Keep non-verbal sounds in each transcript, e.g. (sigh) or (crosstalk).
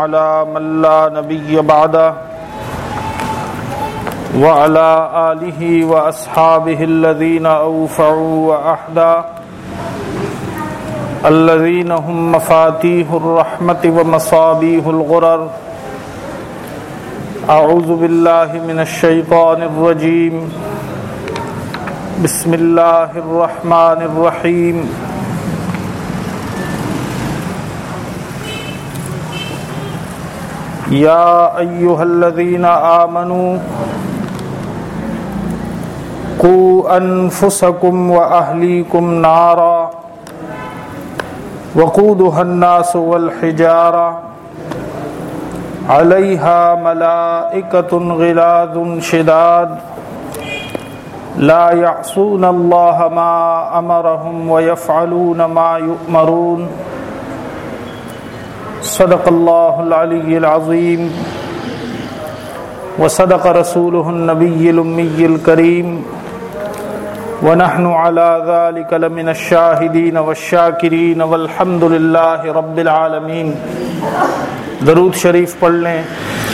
على من لا نبي بعده وعلى آله وأصحابه الذين أوفعوا وأحدا الذين هم مفاتيح الرحمة ومصابيه الغرر أعوذ بالله من الشيطان الرجيم بسم الله الرحمن الرحيم يا أيها الذين آمنوا قوا أنفسكم وأهليكم نارا وقودها الناس والحجارة عليها ملائكة غلاظ شداد لا يعصون الله ما أمرهم ويفعلون ما يؤمرون صدق الله العلي العظيم وصدق رسوله النبي الأمي الكريم ونحن على ذلك لمن الشاهدين والشاكرين والحمد لله رب العالمين درود شریف پڑھ لیں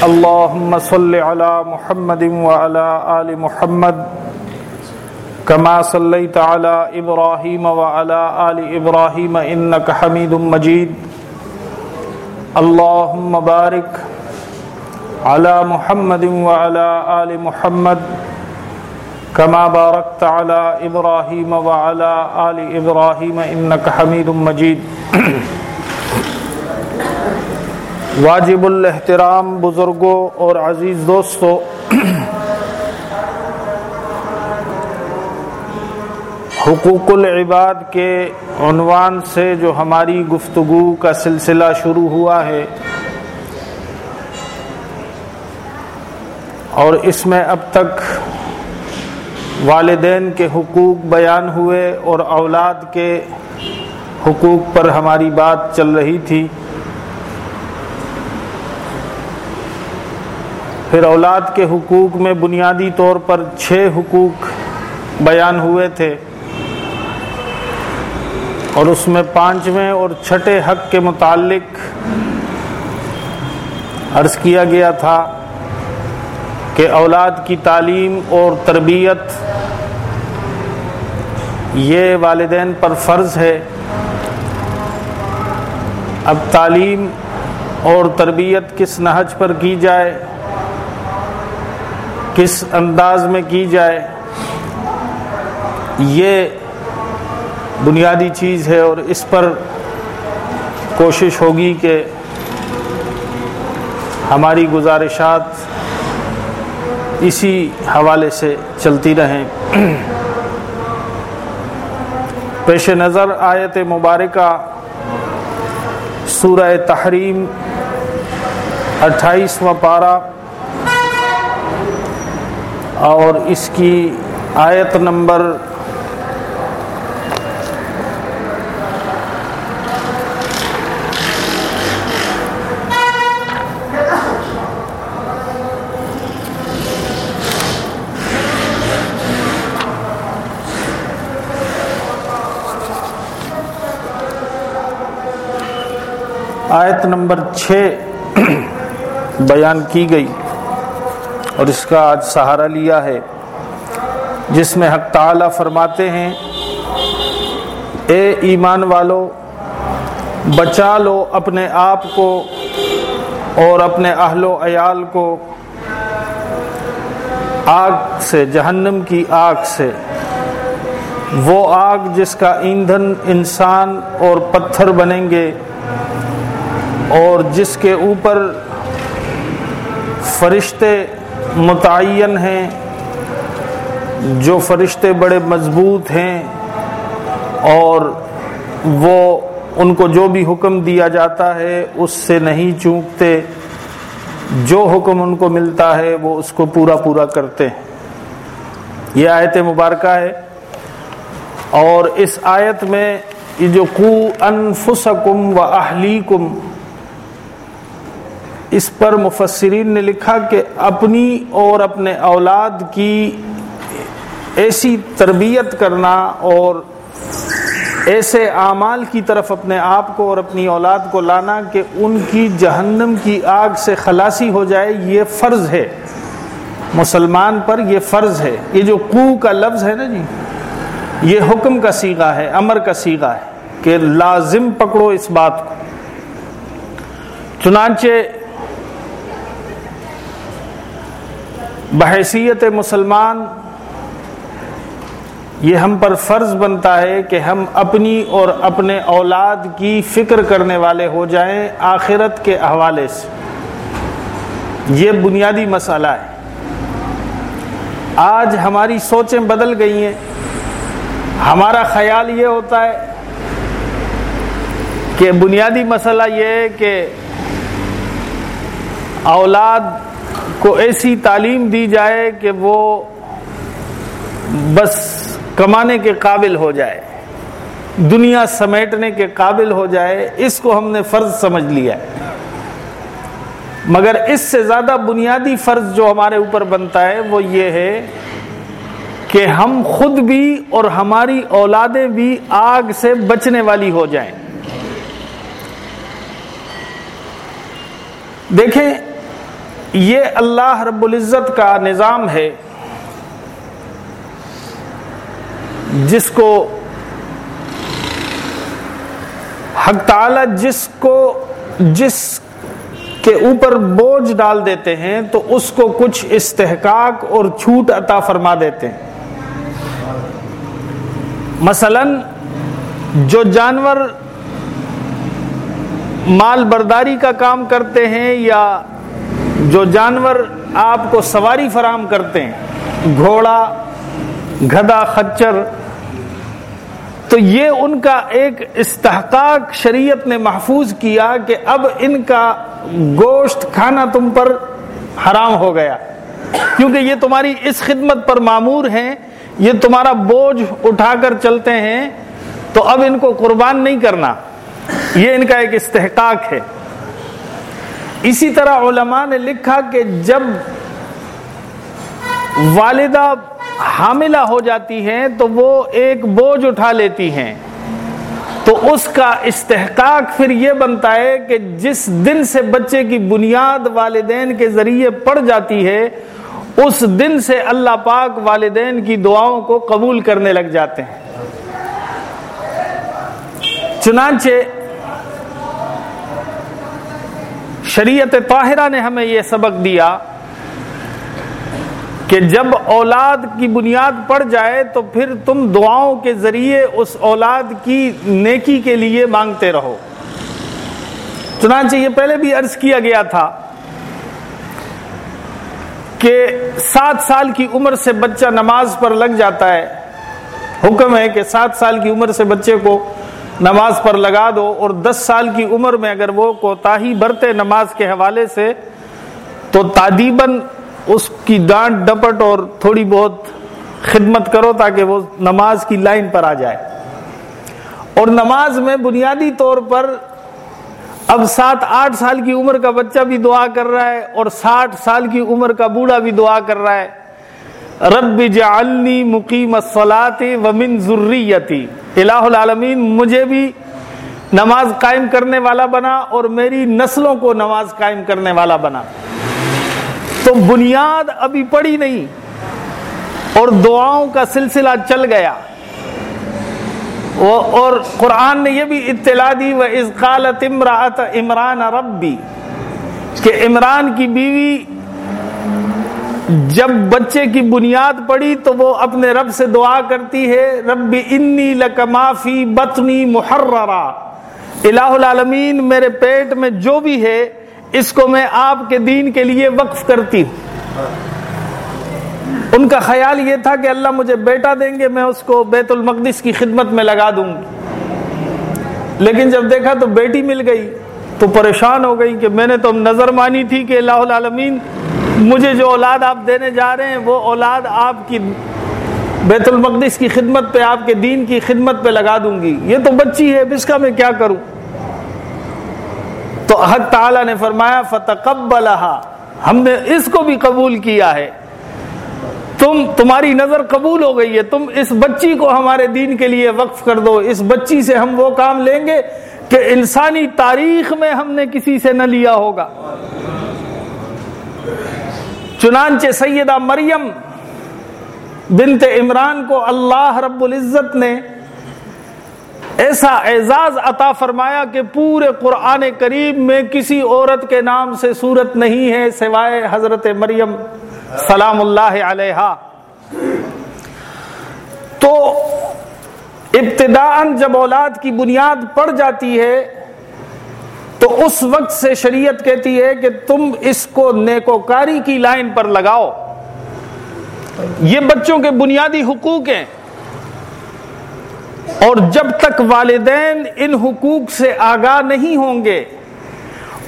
اللهم صل على محمد وعلى آل محمد كما صليت على إبراهيم وعلى آل إبراهيم إنك حميد مجيد اللهم بارك على محمد وعلى آل محمد كما باركت على إبراهيم وعلى آل إبراهيم إنك حميد مجيد. واجب الاحترام بزرگوں اور عزیز دوستو حقوق العباد کے عنوان سے جو ہماری گفتگو کا سلسلہ شروع ہوا ہے اور اس میں اب تک والدین کے حقوق بیان ہوئے اور اولاد کے حقوق پر ہماری بات چل رہی تھی۔ پھر اولاد کے حقوق میں بنیادی طور پر چھ حقوق بیان ہوئے تھے۔ اور اس میں پانچویں اور چھٹے حق کے متعلق عرض کیا گیا تھا کہ اولاد کی تعلیم اور تربیت یہ والدین پر فرض ہے۔ اب تعلیم اور تربیت کس نہج پر کی جائے؟ کس انداز میں کی جائے؟ یہ بنیادی چیز ہے اور اس پر کوشش ہوگی کہ ہماری گزارشات اسی حوالے سے چلتی رہیں۔ پیش نظر آیت مبارکہ سورہ تحریم اٹھائیسواں پارہ اور اس کی آیت نمبر آیت نمبر چھ بیان کی گئی اور اس کا آج سہارا لیا ہے، جس میں حق تعالی فرماتے ہیں، اے ایمان والو، بچا لو اپنے آپ کو اور اپنے اہل و عیال کو آگ سے، جہنم کی آگ سے۔ وہ آگ جس کا ایندھن انسان اور پتھر بنیں گے اور جس کے اوپر فرشتے متعین ہیں، جو فرشتے بڑے مضبوط ہیں اور وہ ان کو جو بھی حکم دیا جاتا ہے، اس سے نہیں چونکتے، جو حکم ان کو ملتا ہے، وہ اس کو پورا پورا کرتے ہیں۔ یہ آیت مبارکہ ہے۔ اور اس آیت میں یہ جو کو انفسکم و اہلیکم اس پر مفسرین نے لکھا کہ اپنی اور اپنے اولاد کی ایسی تربیت کرنا اور ایسے اعمال کی طرف اپنے آپ کو اور اپنی اولاد کو لانا کہ ان کی جہنم کی آگ سے خلاصی ہو جائے، یہ فرض ہے۔ مسلمان پر یہ فرض ہے۔ یہ جو قو کا لفظ ہے نا جی یہ حکم کا سیگا ہے، امر کا سیگا ہے کہ لازم پکڑو اس بات کو۔ چنانچہ بحیثیت مسلمان، یہ ہم پر فرض بنتا ہے کہ ہم اپنی اور اپنے اولاد کی فکر کرنے والے ہو جائیں آخرت کے حوالے سے۔ یہ بنیادی مسئلہ ہے۔ آج ہماری سوچیں بدل گئی ہیں۔ ہمارا خیال یہ ہوتا ہے کہ بنیادی مسئلہ یہ ہے کہ اولاد کو ایسی تعلیم دی جائے کہ وہ بس کمانے کے قابل ہو جائے، دنیا سمیٹنے کے قابل ہو جائے، اس کو ہم نے فرض سمجھ لیا ہے۔ مگر اس سے زیادہ بنیادی فرض جو ہمارے اوپر بنتا ہے وہ یہ ہے کہ ہم خود بھی اور ہماری اولادیں بھی آگ سے بچنے والی ہو جائیں۔ دیکھیں یہ اللہ رب العزت کا نظام ہے جس کو حق تعالی جس کو جس کے اوپر بوجھ ڈال دیتے ہیں تو اس کو کچھ استحقاق اور چھوٹ عطا فرما دیتے ہیں۔ مثلا جو جانور مال برداری کا کام کرتے ہیں یا جو جانور آپ کو سواری فراہم کرتے ہیں، گھوڑا، گھدا، خچر، تو یہ ان کا ایک استحقاق شریعت نے محفوظ کیا کہ اب ان کا گوشت کھانا تم پر حرام ہو گیا۔ کیونکہ یہ تمہاری اس خدمت پر معمور ہیں، یہ تمہارا بوجھ اٹھا کر چلتے ہیں، تو اب ان کو قربان نہیں کرنا۔ یہ ان کا ایک استحقاق ہے۔ اسی طرح علماء نے لکھا کہ جب والدہ حاملہ ہو جاتی ہیں تو وہ ایک بوجھ اٹھا لیتی ہیں۔ تو اس کا استحقاق پھر یہ بنتا ہے کہ جس دن سے بچے کی بنیاد والدین کے ذریعے پڑ جاتی ہے، اس دن سے اللہ پاک والدین کی دعاؤں کو قبول کرنے لگ جاتے ہیں۔ چنانچہ شریعت طاہرہ نے ہمیں یہ سبق دیا کہ جب اولاد کی بنیاد پڑ جائے تو پھر تم دعاؤں کے ذریعے اس اولاد کی نیکی کے لیے مانگتے رہو۔ چنانچہ یہ پہلے بھی عرض کیا گیا تھا کہ سات سال کی عمر سے بچہ نماز پر لگ جاتا ہے۔ حکم ہے کہ سات سال کی عمر سے بچے کو نماز پر لگا دو اور دس سال کی عمر میں اگر وہ کوتاہی برتے نماز کے حوالے سے، تو تعدیباً اس کی ڈانٹ ڈپٹ اور تھوڑی بہت خدمت کرو تاکہ وہ نماز کی لائن پر آ جائے۔ اور نماز میں بنیادی طور پر اب سات آٹھ سال کی عمر کا بچہ بھی دعا کر رہا ہے اور ساٹھ سال کی عمر کا بوڑھا بھی دعا کر رہا ہے۔ رب جعلنی مقیم الصلاة ومن ذریتی۔ الہ العالمین، مجھے بھی نماز قائم کرنے والا بنا اور میری نسلوں کو نماز قائم کرنے والا بنا۔ تو بنیاد ابھی پڑی نہیں اور دعاؤں کا سلسلہ چل گیا۔ اور قرآن نے یہ بھی اطلاع دی وہ ازقالت امراط عمران ربی کہ عمران کی بیوی جب بچے کی بنیاد پڑی تو وہ اپنے رب سے دعا کرتی ہے رب انی لکمافی بطنی محررا۔ الہ العالمین، میرے پیٹ میں جو بھی ہے، اس کو میں آپ کے دین کے لیے وقف کرتی ہوں۔ ان کا خیال یہ تھا کہ اللہ مجھے بیٹا دیں گے، میں اس کو بیت المقدس کی خدمت میں لگا دوں گی۔ لیکن جب دیکھا تو بیٹی مل گئی، تو پریشان ہو گئی کہ میں نے تو نظر مانی تھی کہ اللہ العالمین مجھے جو اولاد آپ دینے جا رہے ہیں، وہ اولاد آپ کی بیت المقدس کی خدمت پہ، آپ کے دین کی خدمت پہ لگا دوں گی۔ یہ تو بچی ہے اس کا میں کیا کروں؟ تو حق تعالی نے فرمایا فتح ہم نے اس کو بھی قبول کیا ہے۔ تم، تمہاری نظر قبول ہو گئی ہے۔ تم اس بچی کو ہمارے دین کے لیے وقف کر دو۔ اس بچی سے ہم وہ کام لیں گے کہ انسانی تاریخ میں ہم نے کسی سے نہ لیا ہوگا۔ چنانچہ سیدہ مریم بنت عمران کو اللہ رب العزت نے ایسا اعزاز عطا فرمایا کہ پورے قرآن کریم میں کسی عورت کے نام سے صورت نہیں ہے سوائے حضرت مریم سلام اللہ علیہ تو ابتدا جب اولاد کی بنیاد پڑ جاتی ہے تو اس وقت سے شریعت کہتی ہے کہ تم اس کو نیکوکاری کی لائن پر لگاؤ۔ یہ بچوں کے بنیادی حقوق ہیں۔ اور جب تک والدین ان حقوق سے آگاہ نہیں ہوں گے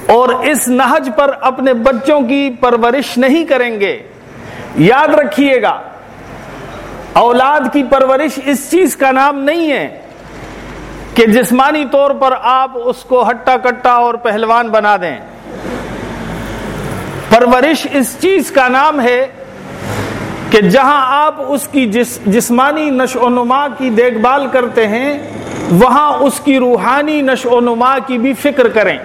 اور اس نہج پر اپنے بچوں کی پرورش نہیں کریں گے، یاد رکھیے گا، اولاد کی پرورش اس چیز کا نام نہیں ہے کہ جسمانی طور پر آپ اس کو ہٹا کٹا اور پہلوان بنا دیں۔ پرورش اس چیز کا نام ہے کہ جہاں آپ اس کی جس، جسمانی نشو و نما کی دیکھ بھال کرتے ہیں، وہاں اس کی روحانی نشو و نما کی بھی فکر کریں۔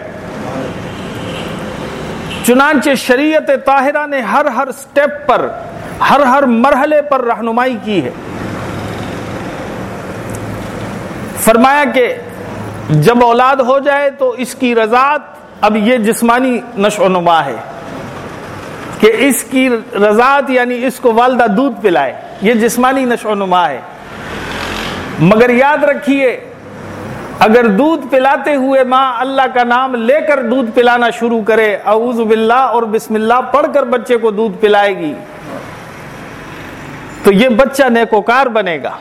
چنانچہ شریعت طاہرہ نے ہر ہر سٹیپ پر، ہر ہر مرحلے پر رہنمائی کی ہے۔ فرمایا کہ جب اولاد ہو جائے تو اس کی رضاعت اب یہ جسمانی نشو و نما ہے کہ اس کی رضاعت یعنی اس کو والدہ دودھ پلائے، یہ جسمانی نشو و نما ہے۔ مگر یاد رکھیے، اگر دودھ پلاتے ہوئے ماں اللہ کا نام لے کر دودھ پلانا شروع کرے، اعوذ باللہ اور بسم اللہ پڑھ کر بچے کو دودھ پلائے گی، تو یہ بچہ نیکوکار بنے گا۔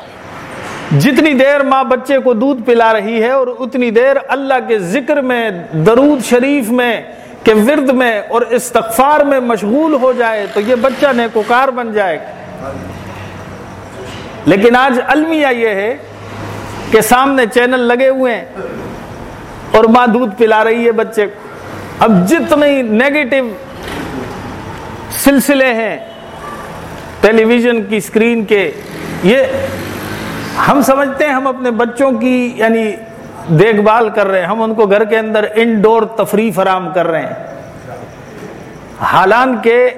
جتنی دیر ماں بچے کو دودھ پلا رہی ہے اور اتنی دیر اللہ کے ذکر میں، درود شریف میں کہ ورد میں اور استغفار میں مشغول ہو جائے تو یہ بچہ نیکوکار بن جائے۔ لیکن آج المیہ یہ ہے کہ سامنے چینل لگے ہوئے ہیں اور ماں دودھ پلا رہی ہے بچے کو۔ اب جتنی نیگیٹو سلسلے ہیں ٹیلی ویژن کی اسکرین کے، یہ ہم سمجھتے ہیں ہم اپنے بچوں کی یعنی دیکھ بھال کر رہے ہیں، ہم ان کو گھر کے اندر انڈور تفریح فراہم کر رہے ہیں۔ حالانکہ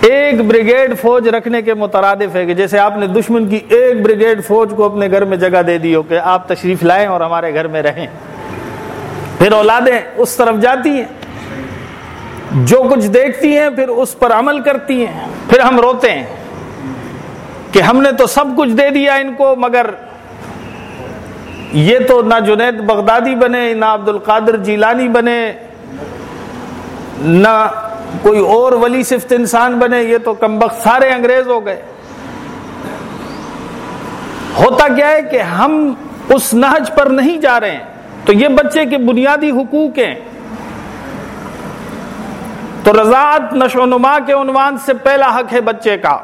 ایک بریگیڈ فوج رکھنے کے مترادف ہے کہ جیسے آپ نے دشمن کی ایک بریگیڈ فوج کو اپنے گھر میں جگہ دے دی ہو کہ آپ تشریف لائیں اور ہمارے گھر میں رہیں۔ پھر اولادیں اس طرف جاتی ہیں۔ جو کچھ دیکھتی ہیں، پھر اس پر عمل کرتی ہیں۔ پھر ہم روتے ہیں۔ کہ ہم نے تو سب کچھ دے دیا ان کو، مگر یہ تو نہ جنید بغدادی بنے، نہ عبد القادر جیلانی بنے، نہ کوئی اور ولی صفت انسان بنے، یہ تو کم بخت سارے انگریز ہو گئے۔ ہوتا کیا ہے کہ ہم اس نہج پر نہیں جا رہے ہیں۔ تو یہ بچے کے بنیادی حقوق ہیں۔ تو رضاعت نشو و نما کے عنوان سے پہلا حق ہے بچے کا۔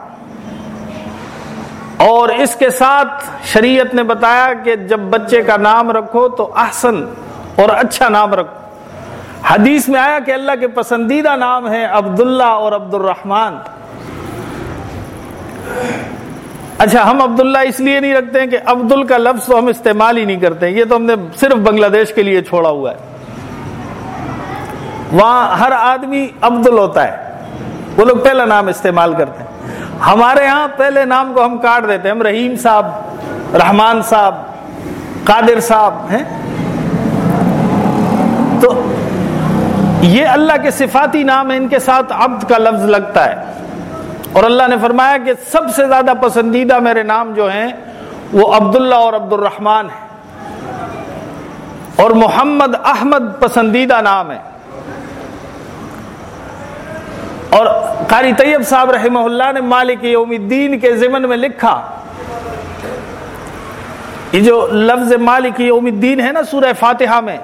اور اس کے ساتھ شریعت نے بتایا کہ جب بچے کا نام رکھو تو احسن اور اچھا نام رکھو۔ حدیث میں آیا کہ اللہ کے پسندیدہ نام ہے عبداللہ اور عبد الرحمان اچھا ہم عبداللہ اس لیے نہیں رکھتے ہیں کہ عبدال کا لفظ تو ہم استعمال ہی نہیں کرتے، یہ تو ہم نے صرف بنگلہ دیش کے لیے چھوڑا ہوا ہے۔ وہاں ہر آدمی عبدال ہوتا ہے، وہ لوگ پہلا نام استعمال کرتے ہیں۔ ہمارے ہاں پہلے نام کو ہم کاٹ دیتے ہیں۔ ہم رحیم صاحب، رحمان صاحب، قادر صاحب ہیں۔ تو یہ اللہ کے صفاتی نام ہے ان کے ساتھ عبد کا لفظ لگتا ہے۔ اور اللہ نے فرمایا کہ سب سے زیادہ پسندیدہ میرے نام جو ہیں، وہ عبداللہ اور عبد الرحمان ہے اور محمد احمد پسندیدہ نام ہے۔ اور قاری طیب صاحب رحمہ اللہ نے مالک یوم الدین کے ضمن میں لکھا، یہ جو لفظ مالک یوم الدین ہے نا سورہ فاتحہ میں،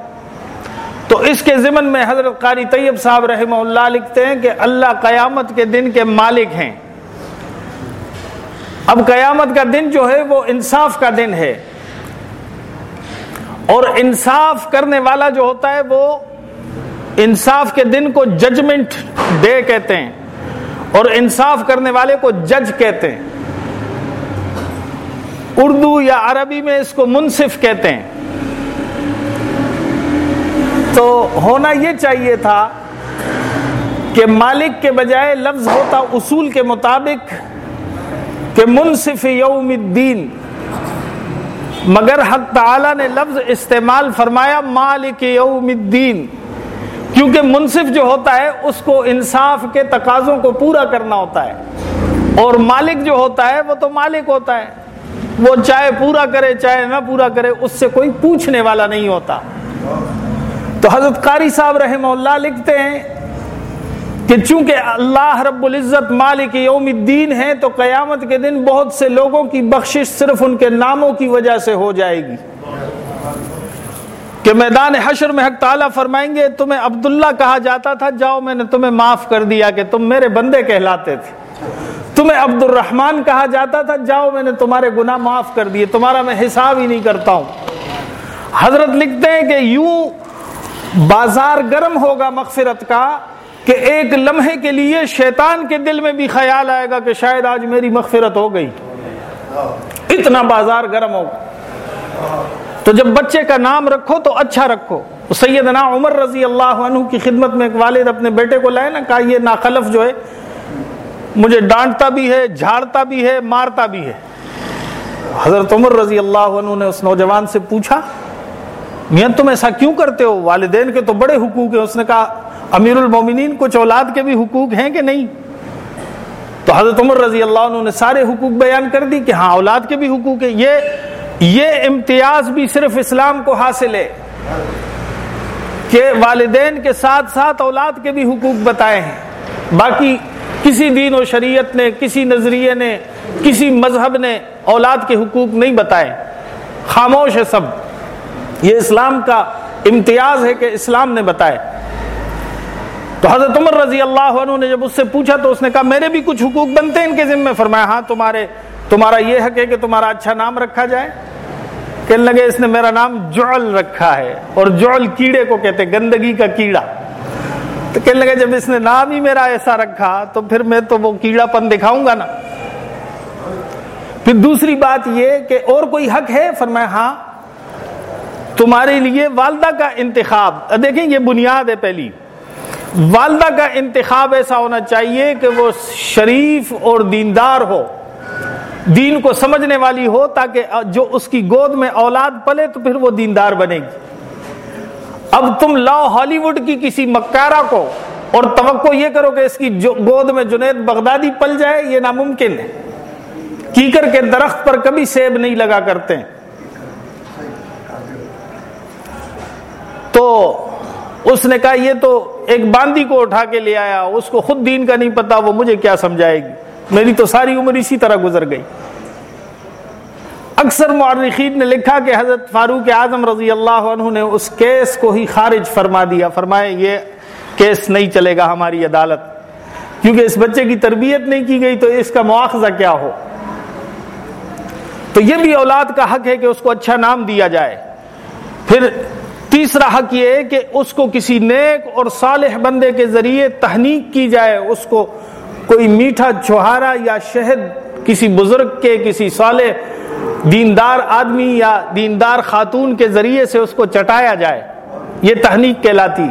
تو اس کے ضمن میں حضرت قاری طیب صاحب رحمہ اللہ لکھتے ہیں کہ اللہ قیامت کے دن کے مالک ہیں۔ اب قیامت کا دن جو ہے وہ انصاف کا دن ہے۔ اور انصاف کرنے والا جو ہوتا ہے وہ انصاف کے دن کو ججمنٹ ڈے کہتے ہیں۔ اور انصاف کرنے والے کو جج کہتے ہیں۔ اردو یا عربی میں اس کو منصف کہتے ہیں۔ تو ہونا یہ چاہیے تھا کہ مالک کے بجائے لفظ ہوتا اصول کے مطابق کہ منصف یوم الدین۔ مگر حق تعالی نے لفظ استعمال فرمایا مالک یوم الدین۔ کیونکہ منصف جو ہوتا ہے، اس کو انصاف کے تقاضوں کو پورا کرنا ہوتا ہے۔ اور مالک جو ہوتا ہے، وہ تو مالک ہوتا ہے۔ وہ چاہے پورا کرے، چاہے نہ پورا کرے، اس سے کوئی پوچھنے والا نہیں ہوتا۔ تو حضرت قاری صاحب رحمہ اللہ لکھتے ہیں کہ چونکہ اللہ رب العزت مالک یوم الدین ہے، تو قیامت کے دن بہت سے لوگوں کی بخشش صرف ان کے ناموں کی وجہ سے ہو جائے گی۔ کہ میدان حشر میں حق تعالیٰ فرمائیں گے، تمہیں عبداللہ کہا جاتا تھا، جاؤ میں نے تمہیں معاف کر دیا کہ تم میرے بندے کہلاتے تھے۔ تمہیں عبد الرحمان کہا جاتا تھا، جاؤ میں نے تمہارے گناہ معاف کر دیے، تمہارا میں حساب ہی نہیں کرتا ہوں۔ حضرت لکھتے ہیں کہ یوں بازار گرم ہوگا مغفرت کا کہ ایک لمحے کے لیے شیطان کے دل میں بھی خیال آئے گا کہ شاید آج میری مغفرت ہو گئی۔ اتنا بازار گرم ہوگا۔ تو جب بچے کا نام رکھو تو اچھا رکھو۔ سیدنا عمر رضی اللہ عنہ کی خدمت میں ایک والد اپنے بیٹے کو لائے نا، کہا یہ ناخلف جو ہے، مجھے ڈانٹتا بھی ہے، جھاڑتا بھی ہے، مارتا بھی ہے۔ حضرت عمر رضی اللہ عنہ نے اس نوجوان سے پوچھا، میاں تم ایسا کیوں کرتے ہو؟ والدین کے تو بڑے حقوق ہیں۔ اس نے کہا امیر المومنین کچھ اولاد کے بھی حقوق ہیں کہ نہیں؟ تو حضرت عمر رضی اللہ عنہ نے سارے حقوق بیان کر دی کہ ہاں اولاد کے بھی حقوق ہیں۔ یہ یہ امتیاز بھی صرف اسلام کو حاصل ہے کہ والدین کے ساتھ ساتھ اولاد کے بھی حقوق بتائے ہیں۔ باقی کسی دین و شریعت نے، کسی نظریے نے، کسی مذہب نے اولاد کے حقوق نہیں بتائے۔ خاموش ہے سب۔ یہ اسلام کا امتیاز ہے کہ اسلام نے بتائے تو حضرت عمر رضی اللہ عنہ نے جب اس سے پوچھا تو اس نے کہا، میرے بھی کچھ حقوق بنتے ہیں ان کے ذمہ فرمایا ہاں تمہارے تمہارا یہ حق ہے کہ تمہارا اچھا نام رکھا جائے؟ کہنے لگے، اس نے میرا نام جعل رکھا ہے، اور جعل کیڑے کو کہتے گندگی کا کیڑا۔ تو کہنے لگے، جب اس نے نام ہی میرا ایسا رکھا، تو پھر میں تو وہ کیڑا پن دکھاؤں گا نا۔ پھر دوسری بات یہ کہ اور کوئی حق ہے؟ فرمایا ہاں۔ تمہارے لیے والدہ کا انتخاب دیکھیں، یہ بنیاد ہے پہلی۔ والدہ کا انتخاب ایسا ہونا چاہیے کہ وہ شریف اور دیندار ہو۔ دین کو سمجھنے والی ہو تاکہ جو اس کی گود میں اولاد پلے تو پھر وہ دیندار بنے گی۔ اب تم لاؤ ہالی ووڈ کی کسی مکارا کو اور توقع یہ کرو کہ اس کی گود میں جنید بغدادی پل جائے، یہ ناممکن ہے۔ کیکر کے درخت پر کبھی سیب نہیں لگا کرتے۔ تو اس نے کہا، یہ تو ایک باندی کو اٹھا کے لے آیا، اس کو خود دین کا نہیں پتا، وہ مجھے کیا سمجھائے گی؟ میری تو ساری عمر اسی طرح گزر گئی۔ اکثر معرخین نے لکھا کہ حضرت فاروق اعظم رضی اللہ عنہ نے اس کیس کو ہی خارج فرما دیا۔ فرمائے، یہ کیس نہیں چلے گا ہماری عدالت۔ کیونکہ اس بچے کی تربیت نہیں کی گئی تو اس کا مواخذہ کیا ہو؟ تو یہ بھی اولاد کا حق ہے کہ اس کو اچھا نام دیا جائے۔ پھر تیسرا حق یہ ہے کہ اس کو کسی نیک اور صالح بندے کے ذریعے تحنیک کی جائے، اس کو کوئی میٹھا چوہارا یا شہد کسی بزرگ کے، کسی صالح دیندار آدمی یا دیندار خاتون کے ذریعے سے اس کو چٹایا جائے، یہ تحنیک کہلاتی۔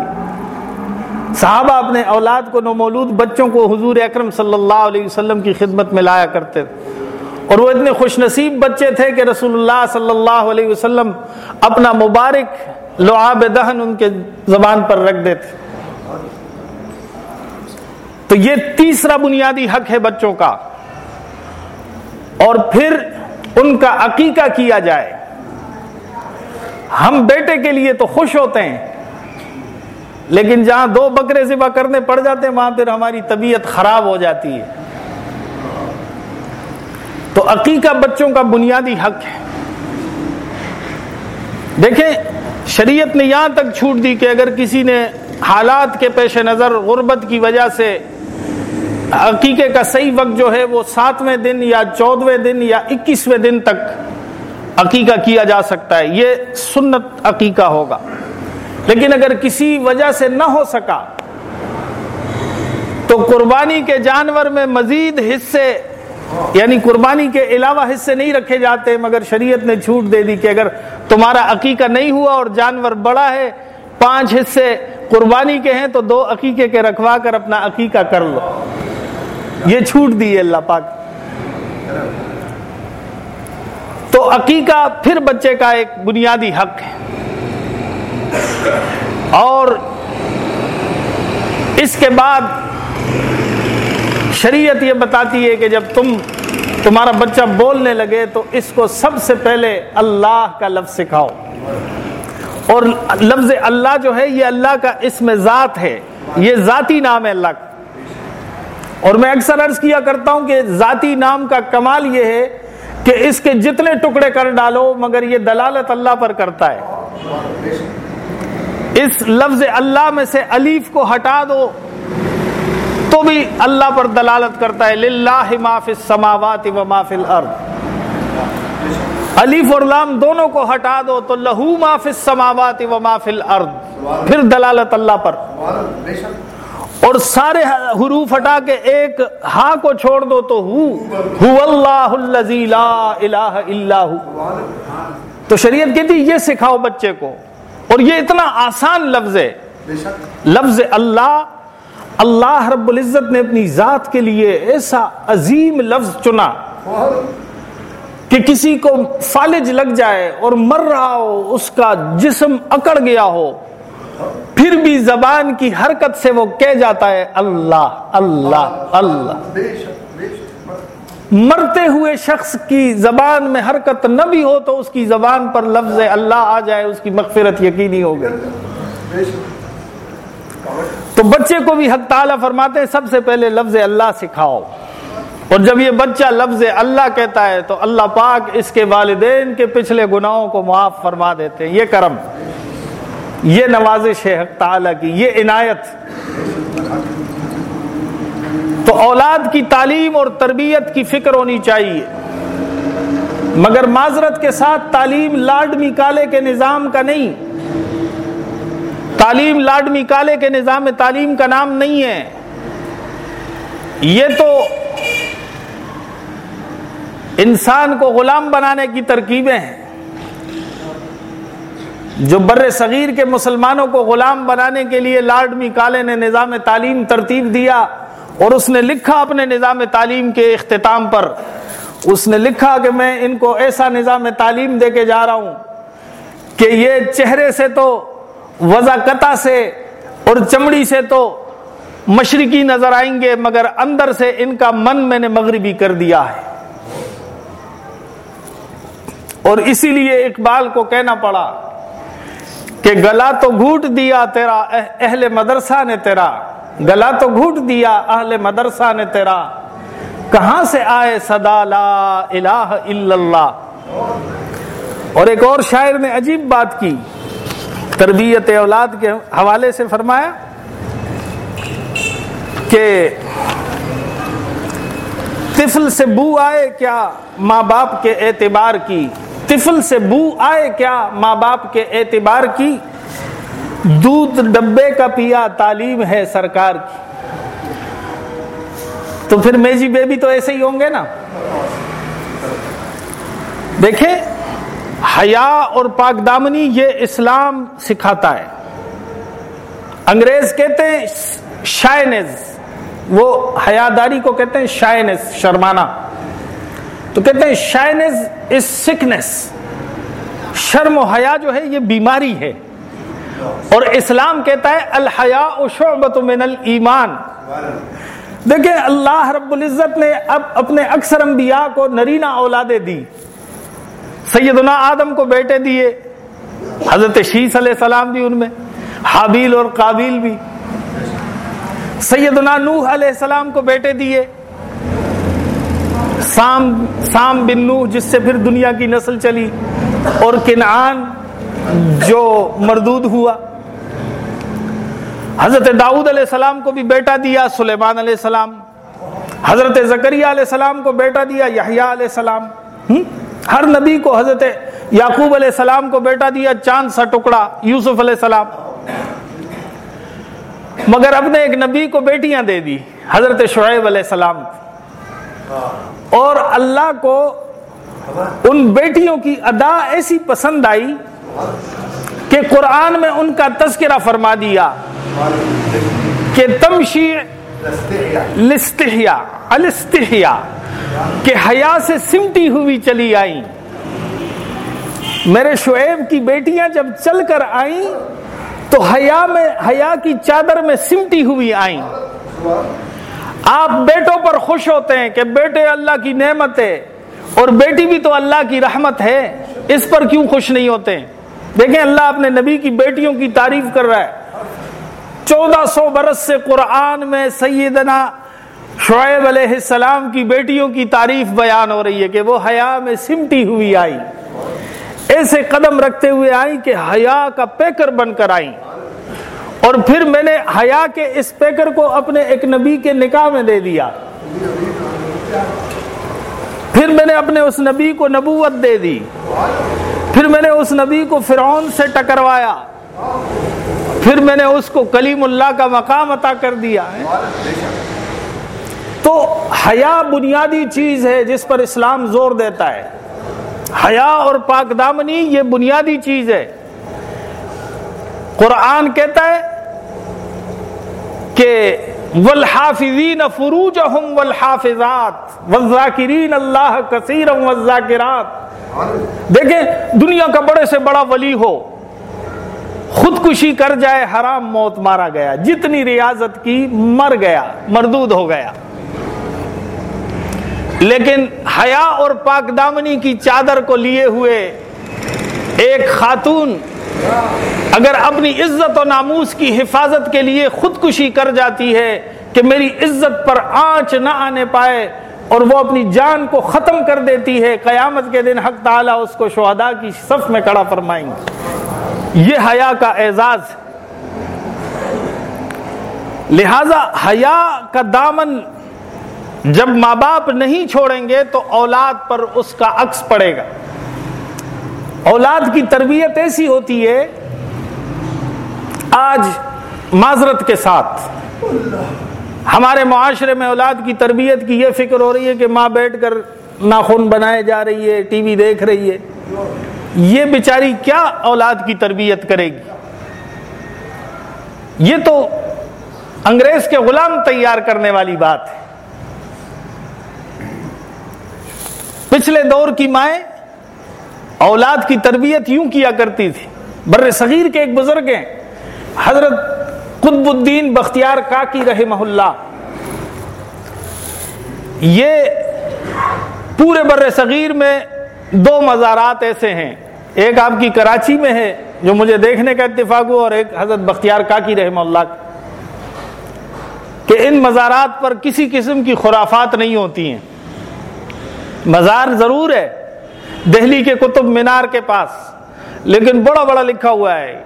صحابہ اپنے اولاد کو، نومولود بچوں کو حضور اکرم صلی اللہ علیہ وسلم کی خدمت میں لایا کرتے۔ تھے اور وہ اتنے خوش نصیب بچے تھے کہ رسول اللہ صلی اللہ علیہ وسلم اپنا مبارک لعاب دہن ان کے زبان پر رکھ دیتے۔ تو یہ تیسرا بنیادی حق ہے بچوں کا۔ اور پھر ان کا عقیقہ کیا جائے۔ ہم بیٹے کے لیے تو خوش ہوتے ہیں، لیکن جہاں دو بکرے ذبح کرنے پڑ جاتے ہیں، وہاں پھر ہماری طبیعت خراب ہو جاتی ہے۔ تو عقیقہ بچوں کا بنیادی حق ہے۔ دیکھیں، شریعت نے یہاں تک چھوٹ دی کہ اگر کسی نے حالات کے پیش نظر غربت کی وجہ سے عقیقے کا صحیح وقت جو ہے وہ ساتویں دن یا چودویں دن یا اکیسویں دن تک عقیقہ کیا جا سکتا ہے، یہ سنت عقیقہ ہوگا۔ لیکن اگر کسی وجہ سے نہ ہو سکا، تو قربانی کے جانور میں مزید حصے یعنی قربانی کے علاوہ حصے نہیں رکھے جاتے، مگر شریعت نے چھوٹ دے دی کہ اگر تمہارا عقیقہ نہیں ہوا اور جانور بڑا ہے، پانچ حصے قربانی کے ہیں، تو دو عقیقے کے رکھوا کر اپنا عقیقہ کر لو۔ یہ چھوٹ دی ہے اللہ پاک۔ تو عقیقہ پھر بچے کا ایک بنیادی حق ہے۔ اور اس کے بعد شریعت یہ بتاتی ہے کہ جب تم تمہارا بچہ بولنے لگے تو اس کو سب سے پہلے اللہ کا لفظ سکھاؤ۔ اور لفظ اللہ جو ہے یہ اللہ کا اسم ذات ہے۔ یہ ذاتی نام ہے اللہ کا۔ اور میں اکثر عرض کیا کرتا ہوں کہ ذاتی نام کا کمال یہ ہے کہ اس کے جتنے ٹکڑے کر ڈالو، مگر یہ دلالت اللہ پر کرتا ہے۔ اس لفظ اللہ میں سے علیف کو ہٹا دو، تو بھی اللہ پر دلالت کرتا ہے۔ للہ ما فی السماوات و ما فی الارض۔ علیف اور لام دونوں کو ہٹا دو، تو لہو ما فی السماوات و ما فی الارض۔ پھر دلالت اللہ پر۔ اور سارے حروف ہٹا کے ایک ہا کو چھوڑ دو تو ہو ہو اللہ الذی لا الہ الا ہو۔ تو شریعت کہتی یہ سکھاؤ بچے کو۔ اور یہ اتنا آسان لفظ ہے۔ لفظ اللہ اللہ رب العزت نے اپنی ذات کے لیے ایسا عظیم لفظ چنا کہ کسی کو فالج لگ جائے اور مر رہا ہو، اس کا جسم اکڑ گیا ہو۔ پھر بھی زبان کی حرکت سے وہ کہہ جاتا ہے، اللہ اللہ اللہ۔ مرتے ہوئے شخص کی زبان میں حرکت نہ بھی ہو تو اس کی زبان پر لفظ اللہ آ جائے، اس کی مغفرت یقینی ہو گئی۔ تو بچے کو بھی حق تعالیٰ فرماتے ہیں، سب سے پہلے لفظ اللہ سکھاؤ۔ اور جب یہ بچہ لفظ اللہ کہتا ہے تو اللہ پاک اس کے والدین کے پچھلے گناہوں کو معاف فرما دیتے ہیں۔ یہ کرم۔ یہ نوازش ہے حق تعالیٰ کی، یہ عنایت۔ تو اولاد کی تعلیم اور تربیت کی فکر ہونی چاہیے۔ مگر معذرت کے ساتھ تعلیم لاڈ کالے کے نظام کا نہیں۔ تعلیم لاڈمی کالے کے نظام تعلیم کا نام نہیں ہے۔ یہ تو انسان کو غلام بنانے کی ترکیبیں ہیں۔ جو بر صغیر کے مسلمانوں کو غلام بنانے کے لیے لاڈمی کالے نے نظام تعلیم ترتیب دیا اور اس نے لکھا اپنے نظام تعلیم کے اختتام پر۔ اس نے لکھا کہ میں ان کو ایسا نظام تعلیم دے کے جا رہا ہوں کہ یہ چہرے سے تو، وضاقتہ سے اور چمڑی سے تو مشرقی نظر آئیں گے، مگر اندر سے ان کا من میں نے مغربی کر دیا ہے۔ اور اسی لیے اقبال کو کہنا پڑا کہ گلا تو گھوٹ دیا تیرا اہل مدرسہ نے تیرا، گلا تو گھوٹ دیا اہل مدرسہ نے تیرا۔ کہاں سے آئے صدا لا الہ الا اللہ؟ اور ایک اور شاعر نے عجیب بات کی، تربیت اولاد کے حوالے سے فرمایا کہ طفل سے بو آئے، کیا ماں باپ کے اعتبار کی؟ طفل سے بو آئے کیا ماں باپ کے اعتبار کی؟ دودھ ڈبے کا پیا تعلیم ہے سرکار کی۔ تو پھر میجی بیبی تو ایسے ہی ہوں گے نا۔ دیکھیں، حیا اور پاک دامنی یہ اسلام سکھاتا ہے۔ انگریز کہتے ہیں شائنز، وہ حیاداری کو کہتے ہیں شائنز، شرمانا۔ تو کہتے ہیں شائنز از سکنس شرم و حیا جو ہے یہ بیماری ہے۔ اور اسلام کہتا ہے الحیا شعبت من الایمان۔ دیکھیں اللہ رب العزت نے اب اپنے اکثر انبیاء کو نرینا اولادیں دی۔ سیدنا آدم کو بیٹے دیے۔ حضرت شیس علیہ السلام بھی ان میں، حابیل اور قابیل بھی۔ سیدنا نوح علیہ السلام کو بیٹے دیے۔ سام سام بن نوح، جس سے پھر دنیا کی نسل چلی، اور کنعان جو مردود ہوا۔ حضرت داؤد علیہ السلام کو بھی بیٹا دیا، سلیمان علیہ السلام۔ حضرت زکریہ علیہ السلام کو بیٹا دیا، یحییٰ علیہ السلام۔ ہر نبی کو حضرت یعقوب علیہ السلام کو بیٹا دیا، چاند سا ٹکڑا، یوسف علیہ السلام۔ مگر اپنے ایک نبی کو بیٹیاں دے دی، حضرت شعیب علیہ السلام۔ اور اللہ کو ان بیٹیوں کی ادا ایسی پسند آئی کہ قرآن میں ان کا تذکرہ فرما دیا کہ تمشی لستحیا الستحیا کہ حیا سے سمٹی ہوئی چلی آئیں۔ میرے شعیب کی بیٹیاں جب چل کر آئیں تو حیا میں، حیا کی چادر میں سمٹی ہوئی آئیں۔ آپ بیٹوں پر خوش ہوتے ہیں کہ بیٹے اللہ کی نعمت ہے اور بیٹی بھی تو اللہ کی رحمت ہے، اس پر کیوں خوش نہیں ہوتے؟ دیکھیں اللہ اپنے نبی کی بیٹیوں کی تعریف کر رہا ہے۔ چودہ سو برس سے قرآن میں سیدنا شعیب علیہ السلام کی بیٹیوں کی تعریف بیان ہو رہی ہے کہ وہ حیا میں سمٹی ہوئی آئی ایسے قدم رکھتے ہوئے آئی کہ حیا کا پیکر بن کر آئی اور پھر میں نے حیا کے اس پیکر کو اپنے ایک نبی کے نکاح میں دے دیا۔ پھر میں نے اپنے اس نبی کو نبوت دے دی۔ پھر میں نے اس نبی کو فرعون سے ٹکروایا۔ پھر میں نے اس کو کلیم اللہ کا مقام عطا کر دیا۔ ہے تو حیا بنیادی چیز ہے جس پر اسلام زور دیتا ہے۔ حیا اور پاک دامنی یہ بنیادی چیز ہے۔ قرآن کہتا ہے کہ والحافظین فروجہم والحافظات والذاکرین اللہ کثیرا والذاکرات۔ دیکھیں، دنیا کا بڑے سے بڑا ولی ہو، خودکشی کر جائے، حرام موت مارا گیا، جتنی ریاضت کی، مر گیا، مردود ہو گیا۔ لیکن حیا اور پاک دامنی کی چادر کو لیے ہوئے ایک خاتون اگر اپنی عزت و ناموس کی حفاظت کے لیے خودکشی کر جاتی ہے کہ میری عزت پر آنچ نہ آنے پائے اور وہ اپنی جان کو ختم کر دیتی ہے، قیامت کے دن حق تعالیٰ اس کو شہداء کی صف میں کڑا فرمائیں گے۔ یہ حیا کا اعزاز۔ لہذا حیا کا دامن جب ماں باپ نہیں چھوڑیں گے تو اولاد پر اس کا عکس پڑے گا۔ اولاد کی تربیت ایسی ہوتی ہے، آج معذرت کے ساتھ ہمارے معاشرے میں اولاد کی تربیت کی یہ فکر ہو رہی ہے کہ ماں بیٹھ کر ناخن بنائے جا رہی ہے، ٹی وی دیکھ رہی ہے۔ یہ بیچاری کیا اولاد کی تربیت کرے گی؟ یہ تو انگریز کے غلام تیار کرنے والی بات ہے۔ پچھلے دور کی مائیں اولاد کی تربیت یوں کیا کرتی تھی۔ بر صغیر کے ایک بزرگ ہیں، حضرت قطب الدین بختیار کاکی رحمہ اللہ۔ یہ پورے بر صغیر میں دو مزارات ایسے ہیں۔ ایک آپ کی کراچی میں ہے، جو مجھے دیکھنے کا اتفاق ہوا، اور ایک حضرت بختیار کاکی رحمہ اللہ۔ کہ ان مزارات پر کسی قسم کی خرافات نہیں ہوتی ہیں۔ مزار ضرور ہے۔ دہلی کے قطب مینار کے پاس۔ لیکن بڑا بڑا لکھا ہوا ہے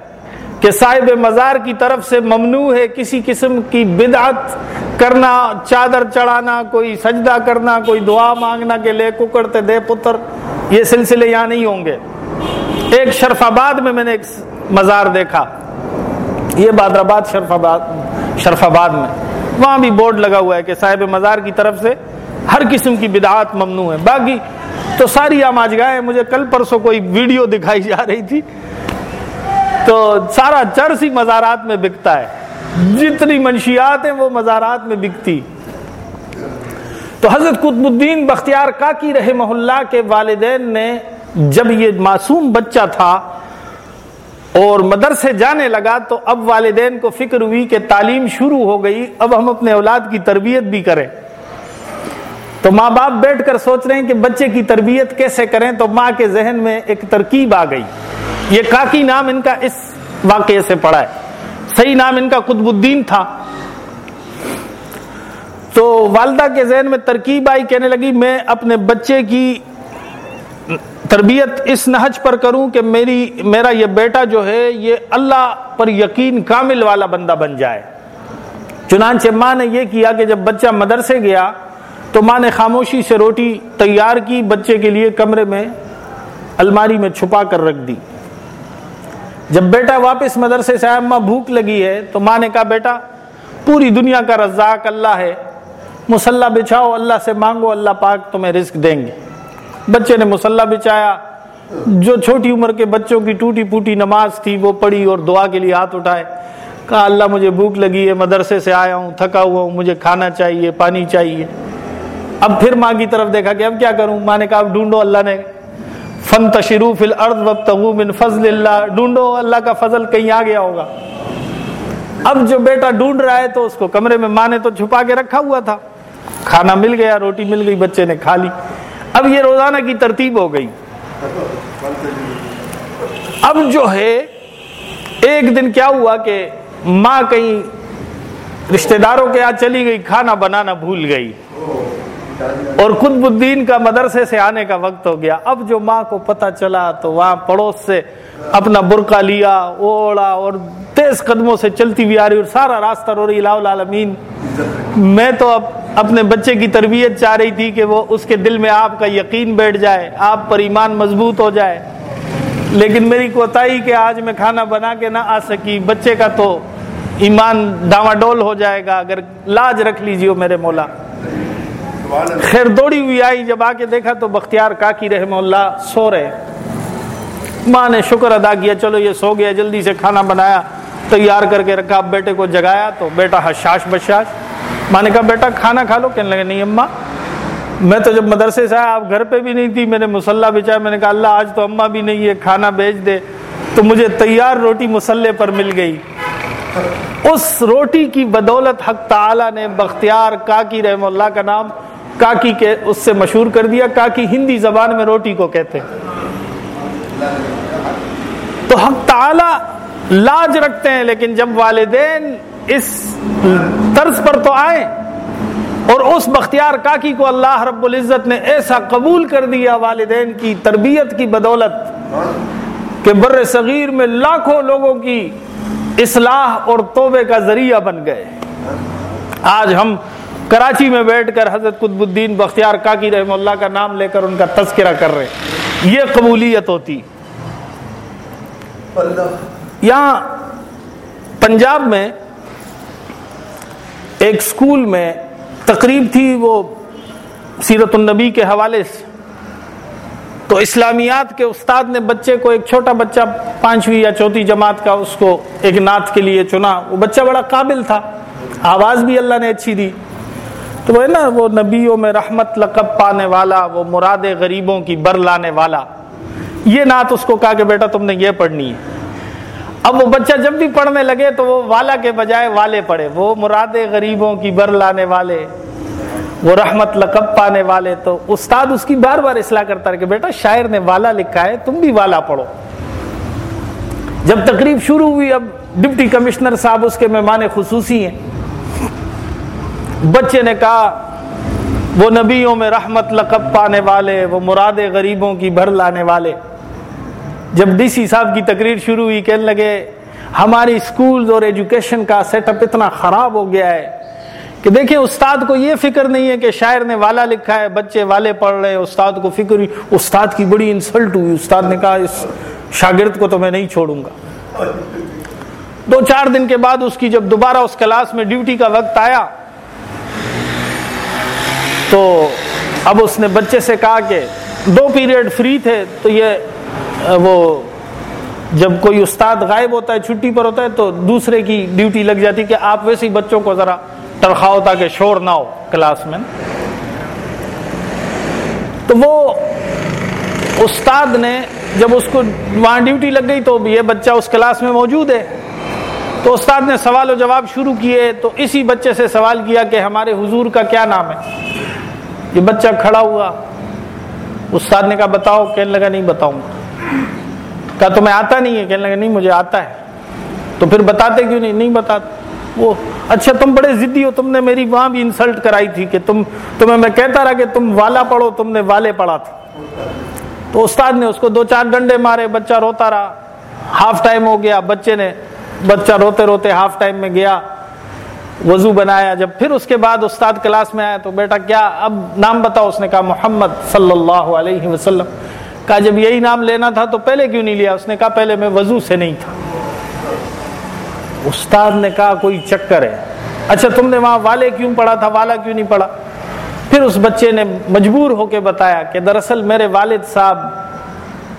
کہ صاحب مزار کی طرف سے ممنوع ہے کسی قسم کی بدعت کرنا، چادر چڑھانا، کوئی سجدہ کرنا، کوئی دعا مانگنا کہ لے ککڑتے دے پتر، یہ سلسلے یہاں نہیں ہوں گے۔ ایک شرف آباد میں میں نے ایک مزار دیکھا۔ یہ بادر آباد شرف آباد شرف آباد میں۔ وہاں بھی بورڈ لگا ہوا ہے کہ صاحب مزار کی طرف سے ہر قسم کی بدعات ممنوع ہے۔ باقی تو ساری آماج گائے، مجھے کل پرسوں کوئی ویڈیو دکھائی جا رہی تھی۔ تو سارا چرس ہی مزارات میں بکتا ہے۔ جتنی منشیات ہیں وہ مزارات میں بکتی۔ تو حضرت قطب الدین بختیار کاکی رحمہ اللہ کے والدین نے جب یہ معصوم بچہ تھا اور مدرسے جانے لگا تو اب والدین کو فکر ہوئی کہ تعلیم شروع ہو گئی، اب ہم اپنے اولاد کی تربیت بھی کریں۔ تو ماں باپ بیٹھ کر سوچ رہے ہیں کہ بچے کی تربیت کیسے کریں تو ماں کے ذہن میں ایک ترکیب آ گئی۔ یہ کاکی نام ان کا اس واقعے سے پڑا ہے۔ صحیح نام ان کا قطب الدین تھا۔ تو والدہ کے ذہن میں ترکیب آئی، کہنے لگی، میں اپنے بچے کی تربیت اس نہج پر کروں کہ میری، میرا یہ بیٹا جو ہے، یہ اللہ پر یقین کامل والا بندہ بن جائے۔ چنانچہ ماں نے یہ کیا کہ جب بچہ مدرسے گیا تو ماں نے خاموشی سے روٹی تیار کی بچے کے لیے کمرے میں الماری میں چھپا کر رکھ دی۔ جب بیٹا واپس مدرسے سے آیا، ماں بھوک لگی ہے، تو ماں نے کہا، بیٹا، پوری دنیا کا رزاق اللہ ہے۔ مسلح بچھاؤ، اللہ سے مانگو، اللہ پاک تمہیں رزق دیں گے۔ بچے نے مسلح بچھایا۔ جو چھوٹی عمر کے بچوں کی ٹوٹی پوٹی نماز تھی، وہ پڑھی اور دعا کے لیے ہاتھ اٹھائے۔ کہا، اللہ، مجھے بھوک لگی ہے، مدرسے سے آیا ہوں، تھکا ہوا ہوں، مجھے کھانا چاہیے، پانی چاہیے۔ اب پھر ماں کی طرف دیکھا کہ اب کیا کروں؟ ماں نے کہا اب ڈھونڈو اللہ نے۔ فن تشرو فل ارد من فضل اللہ ڈھونڈو، اللہ کا فضل کہیں آ گیا ہوگا اب جو بیٹا ڈھونڈ رہا ہے تو اس کو کمرے میں ماں نے تو چھپا کے رکھا ہوا تھا۔ کھانا مل گیا، روٹی مل گئی، بچے نے کھا لی۔ اب یہ روزانہ کی ترتیب ہو گئی۔ اب جو ہے، ایک دن کیا ہوا کہ ماں کہیں رشتہ داروں کے یہاں چلی گئی، کھانا بنانا بھول گئی۔ اور قطب الدین کا مدرسے سے آنے کا وقت ہو گیا۔ اب جو ماں کو پتا چلا تو وہاں پڑوس سے اپنا برقع لیا، اوڑا اور تیز قدموں سے چلتی ہوئی آ رہی اور سارا راستہ رو رہی العالمین میں تو اب اپنے بچے کی تربیت چاہ رہی تھی کہ وہ اس کے دل میں آپ کا یقین بیٹھ جائے، آپ پر ایمان مضبوط ہو جائے۔ لیکن میری کوتاہی کہ آج میں کھانا بنا کے نہ آ سکی، بچے کا تو ایمان ڈاواں ڈول ہو جائے گا۔ اگر لاج رکھ لیجیے میرے مولا۔ خیر دوڑی ہوئی آئی، جب آ کے دیکھا تو بختیار کاکی رحم اللہ سو رہے ماں نے شکر ادا کیا، چلو یہ سو گیا، جلدی سے کھانا بنایا، تیار کر کے رکھا بیٹے کو جگایا تو بیٹا حشاش بشاش۔ ماں نے کہا، بیٹا کھانا کھا لو، کہنے لگے، نہیں اماں، میں تو جب مدرسے سے آیا، آپ گھر پہ بھی نہیں تھی، میں نے مسلح بچایا میں نے کہا، اللہ، آج تو اماں بھی نہیں ہے کھانا بیچ دے۔ تو مجھے تیار روٹی مسلح پر مل گئی۔ اس روٹی کی بدولت حق تعالی نے بختیار کاکی رحم اللہ کا نام کاکی کے اس سے مشہور کر دیا، کاکی ہندی زبان میں روٹی کو کہتے تو حق تعالی لاج رکھتے ہیں، لیکن جب والدین اس طرز پر تو آئے اور اس بختیار کاکی کو اللہ رب العزت نے ایسا قبول کر دیا، والدین کی تربیت کی بدولت کہ بر صغیر میں لاکھوں لوگوں کی اصلاح اور توبے کا ذریعہ بن گئے۔ آج ہم کراچی میں بیٹھ کر حضرت قطب الدین بختیار کاکی رحم اللہ کا نام لے کر ان کا تذکرہ کر رہے یہ قبولیت ہوتی۔ یہاں پنجاب میں ایک سکول میں تقریب تھی، وہ سیرت النبی کے حوالے سے۔ تو اسلامیات کے استاد نے بچے کو ایک چھوٹا بچہ پانچویں یا چوتھی جماعت کا اس کو ایک نعت کے لیے چنا۔ وہ بچہ بڑا قابل تھا۔ آواز بھی اللہ نے اچھی دی۔ تو وہ ہے نا وہ نبیوں میں رحمت لقب پانے والا، وہ مراد غریبوں کی بر لانے والا۔ یہ نعت اس کو کہا کہ بیٹا تم نے یہ پڑھنی ہے۔ اب وہ بچہ جب بھی پڑھنے لگے تو وہ والا کے بجائے والے پڑھے۔ وہ مراد غریبوں کی بر لانے والے، وہ رحمت لقب پانے والے۔ تو استاد اس کی بار بار اصلاح کرتا رہے کہ بیٹا شاعر نے والا لکھا ہے، تم بھی والا پڑھو۔ جب تقریب شروع ہوئی، اب ڈپٹی کمشنر صاحب اس کے مہمان خصوصی ہیں۔ بچے نے کہا، وہ نبیوں میں رحمت لقب پانے والے، وہ مراد غریبوں کی بھر لانے والے۔ جب ڈی سی صاحب کی تقریر شروع ہوئی، کہنے لگے، ہماری اسکولز اور ایجوکیشن کا سیٹ اپ اتنا خراب ہو گیا ہے کہ دیکھیں، استاد کو یہ فکر نہیں ہے کہ شاعر نے والا لکھا ہے، بچے والے پڑھ رہے استاد کو فکر ہوئی۔ استاد کی بڑی انسلٹ ہوئی۔ استاد نے کہا، اس شاگرد کو تو میں نہیں چھوڑوں گا۔ دو چار دن کے بعد اس کی جب دوبارہ اس کلاس میں ڈیوٹی کا وقت آیا تو اب اس نے بچے سے کہا کہ دو پیریڈ فری تھے، تو یہ وہ جب کوئی استاد غائب ہوتا ہے، چھٹی پر ہوتا ہے، تو دوسرے کی ڈیوٹی لگ جاتی کہ آپ ویسے ہی بچوں کو ذرا ٹرخاؤ تاکہ شور نہ ہو کلاس میں۔ تو وہ استاد نے جب اس کو وہاں ڈیوٹی لگ گئی تو یہ بچہ اس کلاس میں موجود ہے۔ تو استاد نے سوال و جواب شروع کیے، تو اسی بچے سے سوال کیا کہ ہمارے حضور کا کیا نام ہے؟ یہ بچہ کھڑا ہوا استاد نے کہا بتاؤ، کہنے لگا نہیں بتاؤں کہا تمہیں آتا نہیں ہے، کہنے لگا نہیں، مجھے آتا ہے۔ تو پھر بتاتے کیوں نہیں؟ نہیں بتاتے۔ وہ اچھا تم بڑے ضدی ہو، تم نے میری وہاں بھی انسلٹ کرائی تھی کہ تم، تمہیں میں کہتا رہا کہ تم والا پڑھو، تم نے والے پڑھا تھا۔ تو استاد نے اس کو دو چار ڈنڈے مارے، بچہ روتا رہا۔ ہاف ٹائم ہو گیا، بچے نے، بچہ روتے روتے ہاف ٹائم میں گیا۔ وضو بنایا، جب پھر اس کے بعد استاد کلاس میں آیا تو بیٹا کیا، اب نام بتاؤ۔ اس نے کہا، محمد صلی اللہ علیہ وسلم. کہا، جب یہی نام لینا تھا تو پہلے کیوں نہیں لیا؟ اس نے کہا، پہلے میں وضو سے نہیں تھا۔ استاد نے کہا، کوئی چکر ہے۔ اچھا تم نے وہاں والے کیوں پڑھا تھا، والا کیوں نہیں پڑھا؟ پھر اس بچے نے مجبور ہو کے بتایا کہ دراصل میرے والد صاحب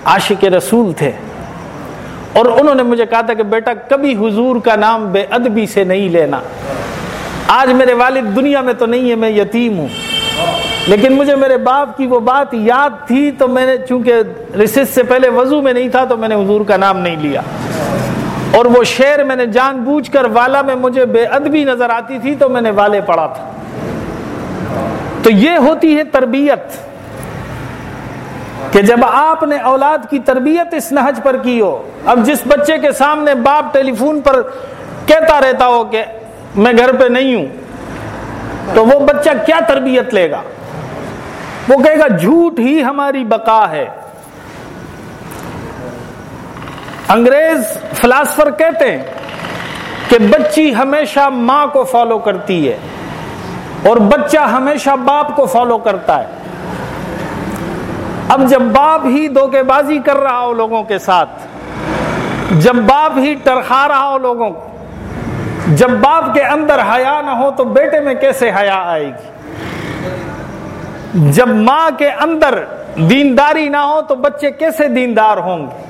عاشق رسول تھے۔ اور انہوں نے مجھے کہا تھا کہ بیٹا کبھی حضور کا نام بے ادبی سے نہیں لینا۔ آج میرے والد دنیا میں تو نہیں ہے، میں یتیم ہوں۔ لیکن مجھے میرے باپ کی وہ بات یاد تھی تو میں نے، چونکہ رسس سے پہلے وضو میں نہیں تھا تو میں نے حضور کا نام نہیں لیا۔ اور وہ شعر میں نے جان بوجھ کر والا میں مجھے بے ادبی نظر آتی تھی تو میں نے والے پڑھا تھا۔ تو یہ ہوتی ہے تربیت۔ کہ جب آپ نے اولاد کی تربیت اس نہج پر کی ہو، اب جس بچے کے سامنے باپ ٹیلی فون پر کہتا رہتا ہو کہ میں گھر پہ نہیں ہوں، تو وہ بچہ کیا تربیت لے گا؟ وہ کہے گا، جھوٹ ہی ہماری بقا ہے۔ انگریز فلاسفر کہتے ہیں کہ بچی ہمیشہ ماں کو فالو کرتی ہے اور بچہ ہمیشہ باپ کو فالو کرتا ہے۔ اب جب باپ ہی دھوکے بازی کر رہا ہو لوگوں کے ساتھ، جب باپ ہی ٹرخا رہا ہو لوگوں کو، جب باپ کے اندر حیا نہ ہو تو بیٹے میں کیسے حیا آئے گی؟ جب ماں کے اندر دینداری نہ ہو تو بچے کیسے دیندار ہوں گے؟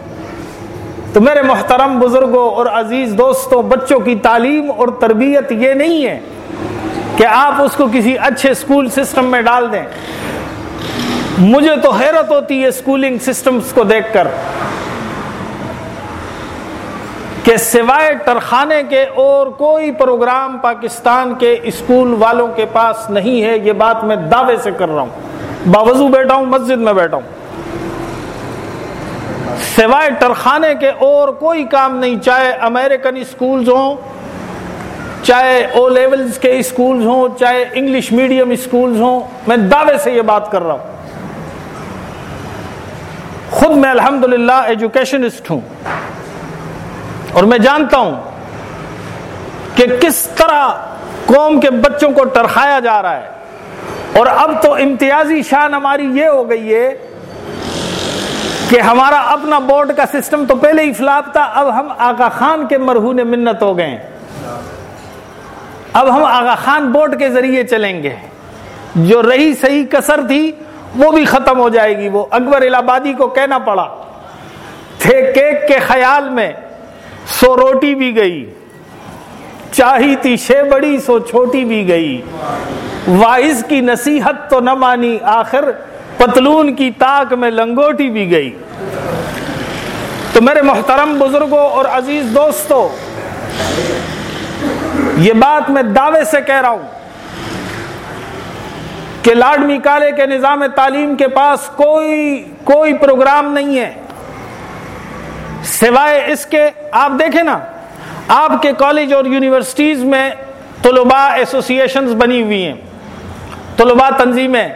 تو میرے محترم بزرگوں اور عزیز دوستوں، بچوں کی تعلیم اور تربیت یہ نہیں ہے کہ آپ اس کو کسی اچھے اسکول سسٹم میں ڈال دیں۔ مجھے تو حیرت ہوتی ہے اسکولنگ سسٹمز کو دیکھ کر کہ سوائے ٹرخانے کے اور کوئی پروگرام پاکستان کے اسکول والوں کے پاس نہیں ہے، یہ بات میں دعوے سے کر رہا ہوں۔ باوضو بیٹھا ہوں، مسجد میں بیٹھا ہوں۔ سوائے ٹرخانے کے اور کوئی کام نہیں، چاہے امریکن اسکولز ہوں، چاہے او لیولز کے اسکولز ہوں، چاہے انگلش میڈیم اسکولز ہوں، میں دعوے سے یہ بات کر رہا ہوں۔ خود میں الحمدللہ ایجوکیشنسٹ ہوں اور میں جانتا ہوں کہ کس طرح قوم کے بچوں کو ٹرخایا جا رہا ہے اور اب تو امتیازی شان ہماری یہ ہو گئی ہے کہ ہمارا اپنا بورڈ کا سسٹم تو پہلے ہی فلاپ تھا، اب ہم آغا خان کے مرہون منت ہو گئے اب ہم آغا خان بورڈ کے ذریعے چلیں گے۔ جو رہی صحیح کسر تھی وہ بھی ختم ہو جائے گی۔ وہ اکبر الہبادی کو کہنا پڑا۔ تھے کیک کے خیال میں سو روٹی بھی گئی۔ چاہی تھی شے بڑی، سو چھوٹی بھی گئی۔ وائز کی نصیحت تو نہ مانی۔ آخر پتلون کی تاک میں لنگوٹی بھی گئی۔ تو میرے محترم بزرگوں اور عزیز دوستوں، یہ بات میں دعوے سے کہہ رہا ہوں۔ کہ لاڈمی کالے کے نظام تعلیم کے پاس کوئی کوئی پروگرام نہیں ہے۔ سوائے اس کے، آپ دیکھیں نا، آپ کے کالج اور یونیورسٹیز میں طلباء ایسوسیشنز بنی ہوئی ہیں، طلباء تنظیمیں۔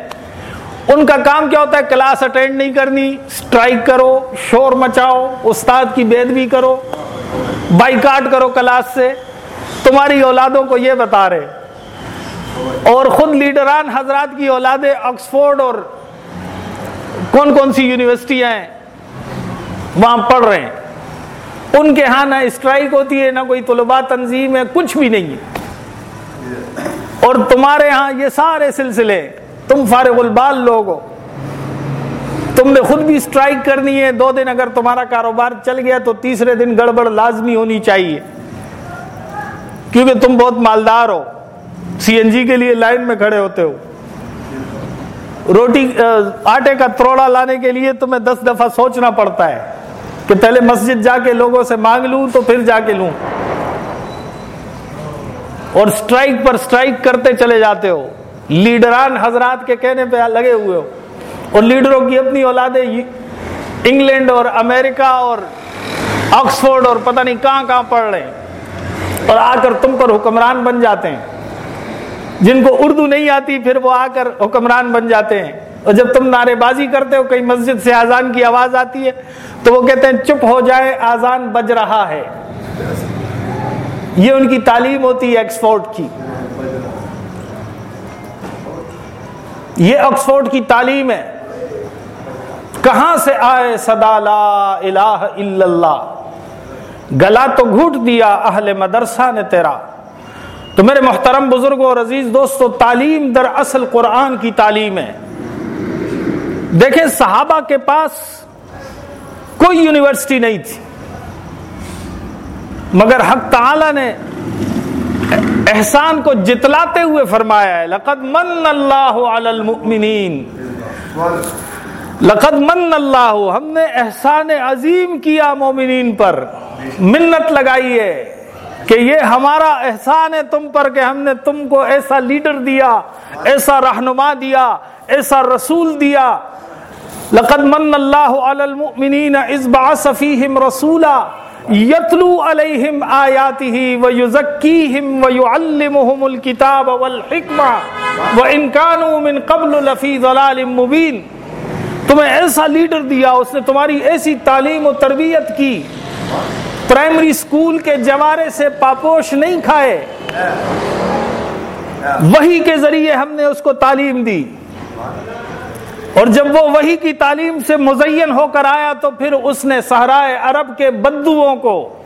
ان کا کام کیا ہوتا ہے؟ کلاس اٹینڈ نہیں کرنی، سٹرائک کرو، شور مچاؤ، استاد کی بید بھی کرو، بائیکاٹ کرو کلاس سے۔ تمہاری اولادوں کو یہ بتا رہے اور خود لیڈران حضرات کی اولادیں آکسفورڈ اور کون کون سی یونیورسٹیاں ہیں وہاں پڑھ رہے ہیں۔ ان کے ہاں نہ اسٹرائک ہوتی ہے، نہ کوئی طلباء تنظیم ہے، کچھ بھی نہیں ہے۔ اور تمہارے ہاں یہ سارے سلسلے، تم فارغ البال لوگ ہو۔ تم نے خود بھی اسٹرائک کرنی ہے، دو دن اگر تمہارا کاروبار چل گیا تو تیسرے دن گڑبڑ لازمی ہونی چاہیے۔ کیونکہ تم بہت مالدار ہو۔ سی این جی کے لیے لائن میں کھڑے ہوتے ہو۔ روٹی آٹے کا تروڑا لانے کے لیے تمہیں دس دفعہ سوچنا پڑتا ہے کہ پہلے مسجد جا کے لوگوں سے مانگ لوں تو پھر جا کے لوں۔ اور سٹرائک پر سٹرائک کرتے چلے جاتے ہو۔ لیڈران حضرات کے کہنے پہ لگے ہوئے ہو۔ اور لیڈروں کی اپنی اولادیں انگلینڈ اور امریکہ اور آکسفورڈ اور پتہ نہیں کہاں کہاں پڑھ رہے ہیں۔ اور آ کر تم پر حکمران بن جاتے ہیں۔ جن کو اردو نہیں آتی، پھر وہ آ کر حکمران بن جاتے ہیں۔ اور جب تم نعرے بازی کرتے ہو کئی مسجد سے آزان کی آواز آتی ہے، تو وہ کہتے ہیں، چپ ہو جائے آزان بج رہا ہے۔ یہ ان کی تعلیم ہوتی ہے ایکسفورڈ کی۔ یہ آکسفورڈ کی تعلیم ہے۔ کہاں سے آئے؟ صدا لا الہ الا اللہ۔ گلا تو گھوٹ دیا، اہل مدرسہ نے تیرا۔ تو میرے محترم بزرگوں اور عزیز دوستو، تعلیم در اصل قرآن کی تعلیم ہے۔ دیکھیں، صحابہ کے پاس کوئی یونیورسٹی نہیں تھی۔ مگر حق تعالی نے احسان کو جتلاتے ہوئے فرمایا ہے، لقد من اللہ علی المؤمنین۔ لقد من اللہ، ہم نے احسان عظیم کیا مومنین پر۔ منت لگائی ہے۔ کہ یہ ہمارا احسان ہے تم پر کہ ہم نے تم کو ایسا لیڈر دیا، ایسا رہنما دیا، ایسا رسول دیا۔ لقد من اللہ علی المؤمنین اذ بعث فیہم رسولا یتلو علیہم آیاتہ ویزکیہم ویعلمہم الکتاب والحکمہ وان کانوا من قبل لفی ضلال مبین۔ تمہیں ایسا لیڈر دیا، اس نے تمہاری ایسی تعلیم و تربیت کی۔ پرائمری سکول کے جوارے سے پاپوش نہیں کھائے۔ وہی کے ذریعے ہم نے اس کو تعلیم دی۔ اور جب وہ وہی کی تعلیم سے مزین ہو کر آیا تو پھر اس نے سہرائے عرب کے بدوؤں کو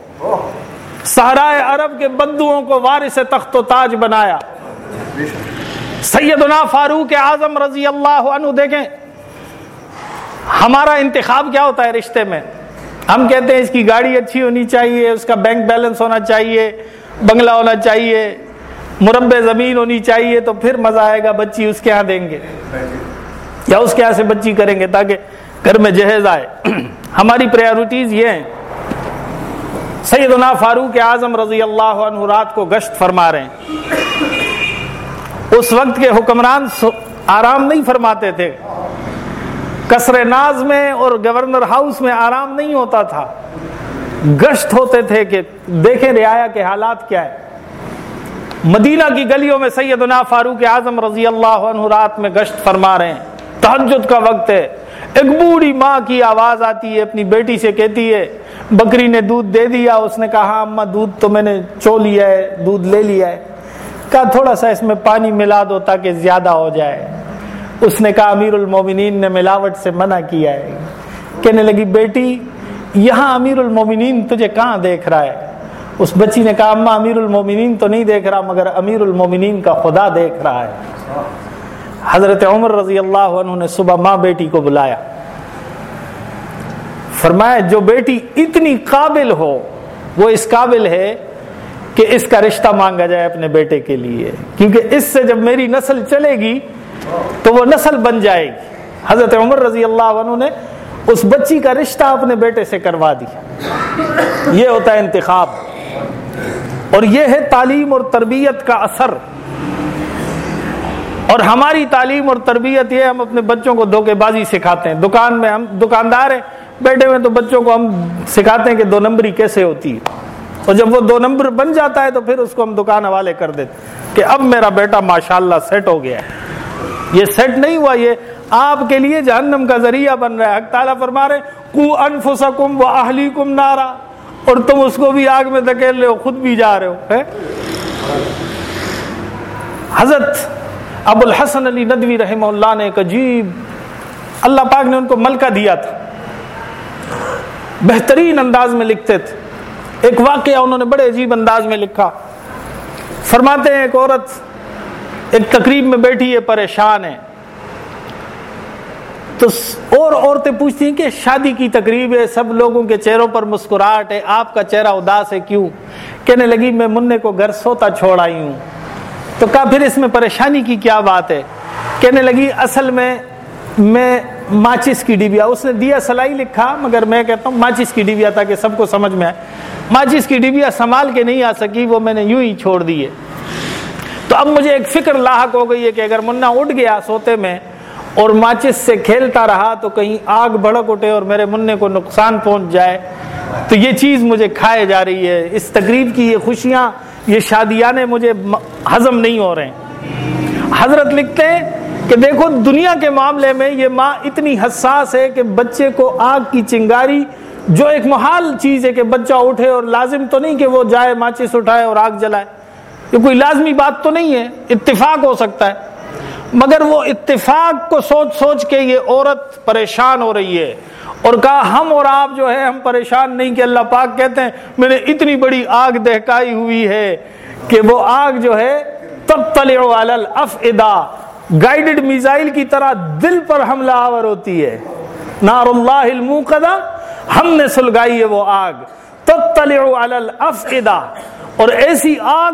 سہرائے عرب کے بدوؤں کو وارث تخت و تاج بنایا۔ سیدنا فاروق اعظم رضی اللہ عنہ دیکھیں، ہمارا انتخاب کیا ہوتا ہے رشتے میں؟ ہم کہتے ہیں اس کی گاڑی اچھی ہونی چاہیے، اس کا بینک بیلنس ہونا چاہیے، بنگلہ ہونا چاہیے، مربع زمین ہونی چاہیے، تو پھر مزہ آئے گا، بچی اس کے ہاں دیں گے۔ یا اس کے ہاں سے بچی کریں گے تاکہ گھر میں جہیز آئے۔ (clears throat) ہماری پریورٹیز یہ ہیں۔ سیدنا فاروق اعظم رضی اللہ عنہ رات کو گشت فرما رہے ہیں۔ اس وقت کے حکمران آرام نہیں فرماتے تھے۔ کسر ناز میں اور گورنر ہاؤس میں آرام نہیں ہوتا تھا۔ گشت ہوتے تھے کہ دیکھیں رعایا کے حالات کیا ہے مدینہ کی گلیوں میں سیدنا فاروق اعظم رضی اللہ عنہ رات میں گشت فرما رہے ہیں۔ تحجد کا وقت ہے۔ ایک بوڑھی ماں کی آواز آتی ہے، اپنی بیٹی سے کہتی ہے، بکری نے دودھ دے دیا۔ اس نے کہا ہاں اما دودھ تو میں نے چو لیا ہے، دودھ لے لیا ہے۔ کہا، تھوڑا سا اس میں پانی ملا دو تاکہ زیادہ ہو جائے۔ اس نے کہا، امیر المومنین نے ملاوٹ سے منع کیا ہے۔ کہنے لگی، بیٹی، یہاں امیر المومنین تجھے کہاں دیکھ رہا ہے؟ اس بچی نے کہا اما امیر المومنین تو نہیں دیکھ رہا، مگر امیر المومنین کا خدا دیکھ رہا ہے۔ حضرت عمر رضی اللہ عنہ نے صبح ماں بیٹی کو بلایا۔ فرمایا، جو بیٹی اتنی قابل ہو، وہ اس قابل ہے کہ اس کا رشتہ مانگا جائے اپنے بیٹے کے لیے۔ کیونکہ اس سے جب میری نسل چلے گی تو وہ نسل بن جائے گی۔ حضرت عمر رضی اللہ عنہ نے اس بچی کا رشتہ اپنے بیٹے سے کروا دیا۔ یہ ہوتا ہے انتخاب۔ اور یہ ہے تعلیم اور تربیت کا اثر۔ اور ہماری تعلیم اور تربیت یہ ہم اپنے بچوں کو دھوکے بازی سکھاتے ہیں۔ دکان میں ہم دکاندار ہیں، بیٹھے ہوئے تو بچوں کو ہم سکھاتے ہیں کہ دو نمبری کیسے ہوتی ہے۔ اور جب وہ دو نمبر بن جاتا ہے تو پھر اس کو ہم دکان حوالے کر دیتے کہ اب میرا بیٹا ماشاءاللہ سیٹ ہو گیا ہے۔ یہ سیٹ نہیں ہوا، یہ آپ کے لیے جہنم کا ذریعہ بن رہا ہے۔ حق تعالیٰ فرما رہے کو انفسکم و اہلیکم نارا۔ اور تم اس کو بھی آگ میں دھکیل رہے ہو، خود بھی جا رہے ہو۔ حضرت ابو الحسن علی ندوی رحمہ اللہ نے ایک عجیب، اللہ پاک نے ان کو ملکہ دیا تھا۔ بہترین انداز میں لکھتے تھے۔ ایک واقعہ انہوں نے بڑے عجیب انداز میں لکھا۔ فرماتے ہیں ایک عورت ایک تقریب میں بیٹھی ہے، پریشان ہے۔ تو اور عورتیں پوچھتی ہیں کہ شادی کی تقریب ہے، سب لوگوں کے چہروں پر مسکراہٹ ہے، آپ کا چہرہ اداس ہے کیوں؟ کہنے لگی، میں منع کو گھر سوتا چھوڑ آئی ہوں۔ تو کہا، پھر اس میں پریشانی کی کیا بات ہے؟ کہنے لگی، اصل میں میں ماچس کی ڈبیا اس نے دیا سلائی لکھا، مگر میں کہتا ہوں، ماچس کی ڈبیا تاکہ سب کو سمجھ میں آئے۔ ماچس کی ڈبیا سنبھال کے نہیں آ سکی، وہ میں نے یوں ہی چھوڑ دی ہے۔ تو اب مجھے ایک فکر لاحق ہو گئی ہے کہ اگر منا اٹھ گیا سوتے میں اور ماچس سے کھیلتا رہا تو کہیں آگ بڑک اٹھے اور میرے منع کو نقصان پہنچ جائے، تو یہ چیز مجھے کھائے جا رہی ہے۔ اس تقریب کی یہ خوشیاں، یہ شادیاں مجھے ہضم نہیں ہو رہے۔ ہیں حضرت لکھتے ہیں کہ دیکھو دنیا کے معاملے میں یہ ماں اتنی حساس ہے کہ بچے کو آگ کی چنگاری جو ایک محال چیز ہے کہ بچہ اٹھے اور لازم تو نہیں کہ وہ جائے، ماچس اٹھائے اور آگ جلائے۔ یہ کوئی لازمی بات تو نہیں ہے، اتفاق ہو سکتا ہے۔ مگر وہ اتفاق کو سوچ سوچ کے یہ عورت پریشان ہو رہی ہے۔ اور کہا، ہم اور آپ جو ہے ہم پریشان نہیں کہ اللہ پاک کہتے ہیں، میں نے اتنی بڑی آگ دہکائی ہوئی ہے کہ وہ آگ جو ہے تب تل گائیڈڈ میزائل کی طرح دل پر حملہ آور ہوتی ہے۔ نار اللہ الموقدہ، ہم نے سلگائی ہے وہ آگ۔ تب تلے تل اور ایسی آگ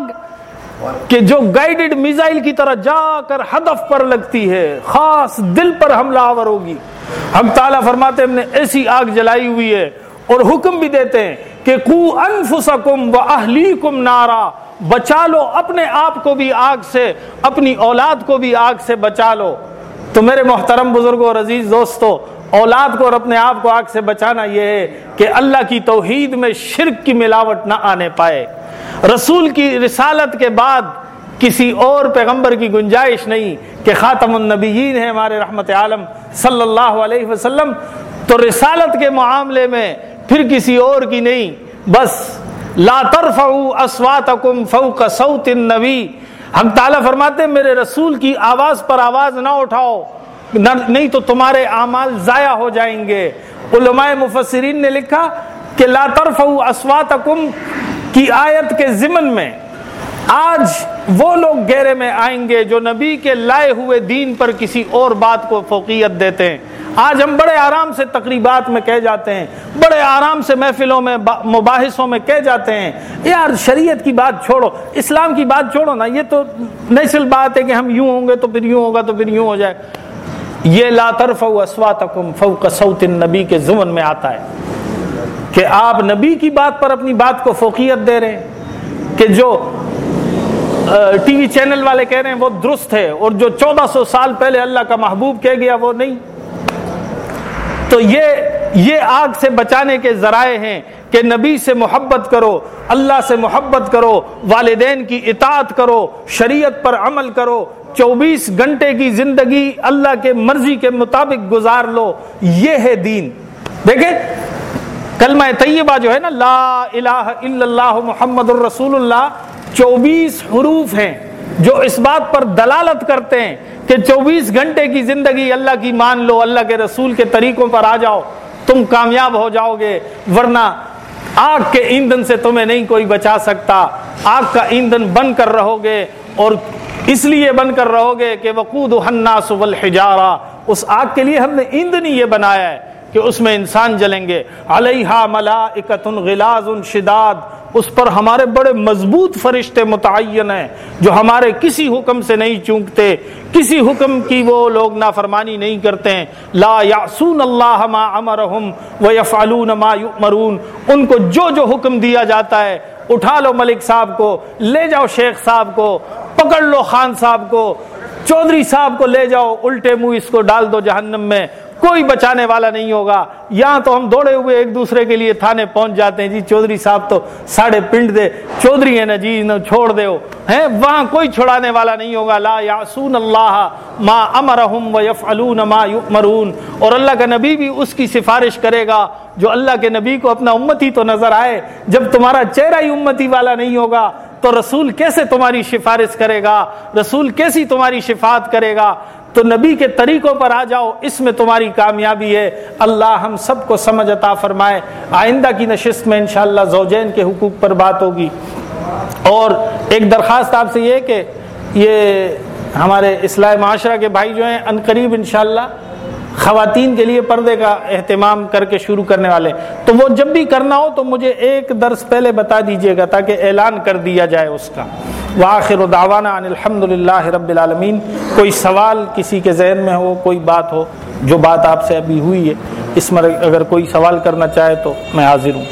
کہ جو گائیڈڈ میزائل کی طرح جا کر ہدف پر لگتی ہے، خاص دل پر حملہ آور ہوگی۔ ہم تعالیٰ فرماتے ہم نے ایسی آگ جلائی ہوئی ہے اور حکم بھی دیتے ہیں کہ کو انفسکم و اہلیکم نارا، بچا لو اپنے آپ کو بھی آگ سے، اپنی اولاد کو بھی آگ سے بچا لو۔ تو میرے محترم بزرگوں اور عزیز دوستو، اولاد کو اور اپنے آپ کو آگ سے بچانا یہ ہے کہ اللہ کی توحید میں شرک کی ملاوٹ نہ آنے پائے۔ رسول کی رسالت کے بعد کسی اور پیغمبر کی گنجائش نہیں کہ خاتم النبیین ہے ہمارے رحمت عالم صلی اللہ علیہ وسلم، تو رسالت کے معاملے میں پھر کسی اور کی نہیں، بس لا ترفعوا اصواتکم فوق صوت النبی۔ ہم تعالیٰ فرماتے ہیں، میرے رسول کی آواز پر آواز نہ اٹھاؤ نہیں تو تمہارے اعمال ضائع ہو جائیں گے۔ علماء مفسرین نے لکھا کہ لا ترفعوا اصواتکم کی آیت کے ضمن میں آج وہ لوگ گہرے میں آئیں گے جو نبی کے لائے ہوئے دین پر کسی اور بات کو فوقیت دیتے ہیں۔ آج ہم بڑے آرام سے تقریبات میں کہہ جاتے ہیں، بڑے آرام سے محفلوں میں مباحثوں میں کہہ جاتے ہیں۔ یار، شریعت کی بات چھوڑو، اسلام کی بات چھوڑو نا، یہ تو نیچرل بات ہے کہ ہم یوں ہوں گے تو پھر یوں ہوگا تو پھر یوں ہو جائے۔ یہ لا طرف اسواتکم فوق صوت النبی کے زمن میں آتا ہے۔ کہ آپ نبی کی بات پر اپنی بات کو فوقیت دے رہے ہیں، کہ جو ٹی وی چینل والے کہہ رہے ہیں، وہ درست ہے، اور جو چودہ سو سال پہلے اللہ کا محبوب کہہ گیا، وہ نہیں۔ تو یہ یہ آگ سے بچانے کے ذرائع ہیں کہ نبی سے محبت کرو، اللہ سے محبت کرو، والدین کی اطاعت کرو، شریعت پر عمل کرو، چوبیس گھنٹے کی زندگی اللہ کے مرضی کے مطابق گزار لو، یہ ہے دین۔ دیکھیں کلمہ طیبہ جو ہے نا، لا الہ الا اللہ محمد الرسول اللہ چوبیس حروف ہیں جو اس بات پر دلالت کرتے ہیں کہ چوبیس گھنٹے کی زندگی اللہ کی مان لو، اللہ کے رسول کے طریقوں پر آ جاؤ، تم کامیاب ہو جاؤ گے، ورنہ آگ کے ایندھن سے تمہیں نہیں کوئی بچا سکتا۔ آگ کا ایندھن بن کر رہو گے اور اس لیے بن کر رہو گے کہ وقود الناس والحجارہ۔ اس آگ کے لیے ہم نے ایندھن ہی یہ بنایا ہے۔ کہ اس میں انسان جلیں گے۔ علیہ ملائکۃ غلاظ شداد۔ اس پر ہمارے بڑے مضبوط فرشتے متعین ہیں جو ہمارے کسی حکم سے نہیں چونکتے، کسی حکم کی وہ لوگ نافرمانی نہیں کرتے ہیں۔ لا یعصون اللہ ما امرہم ویفعلون ما یؤمرون۔ ان کو جو جو حکم دیا جاتا ہے، اٹھا لو ملک صاحب کو، لے جاؤ شیخ صاحب کو، پکڑ لو خان صاحب کو، چودھری صاحب کو لے جاؤ، الٹے منہ اس کو ڈال دو جہنم میں۔ کوئی بچانے والا نہیں ہوگا۔ یہاں تو ہم دوڑے ہوئے ایک دوسرے کے لیے تھانے پہنچ جاتے ہیں۔ جی چودھری صاحب تو ساڑھے پنڈ دے۔ چودھری ہے نا جی چھوڑ دے ہو۔ ہیں، وہاں کوئی چھڑانے والا نہیں ہوگا۔ لا یاسون اللہ ما امرہم و یفعلون ما یؤمرون۔ اور اللہ کا نبی بھی اس کی سفارش کرے گا۔ جو اللہ کے نبی کو اپنا امتی تو نظر آئے، جب تمہارا چہرہ ہی امتی والا نہیں ہوگا، تو رسول کیسے تمہاری سفارش کرے گا؟ رسول کیسی تمہاری شفاعت کرے گا؟ تو نبی کے طریقوں پر آ جاؤ، اس میں تمہاری کامیابی ہے۔ اللہ ہم سب کو سمجھ عطا فرمائے۔ آئندہ کی نشست میں انشاءاللہ زوجین کے حقوق پر بات ہوگی۔ اور ایک درخواست آپ سے یہ کہ یہ ہمارے اصلاح معاشرہ کے بھائی جو ہیں عنقریب انشاءاللہ خواتین کے لیے پردے کا اہتمام کر کے شروع کرنے والے۔ تو وہ جب بھی کرنا ہو تو مجھے ایک درس پہلے بتا دیجیے گا تاکہ اعلان کر دیا جائے اس کا۔ واخر دعوانا ان الحمد للہ رب العالمین۔ کوئی سوال کسی کے ذہن میں ہو، کوئی بات ہو، جو بات آپ سے ابھی ہوئی ہے، اس میں اگر کوئی سوال کرنا چاہے تو میں حاضر ہوں۔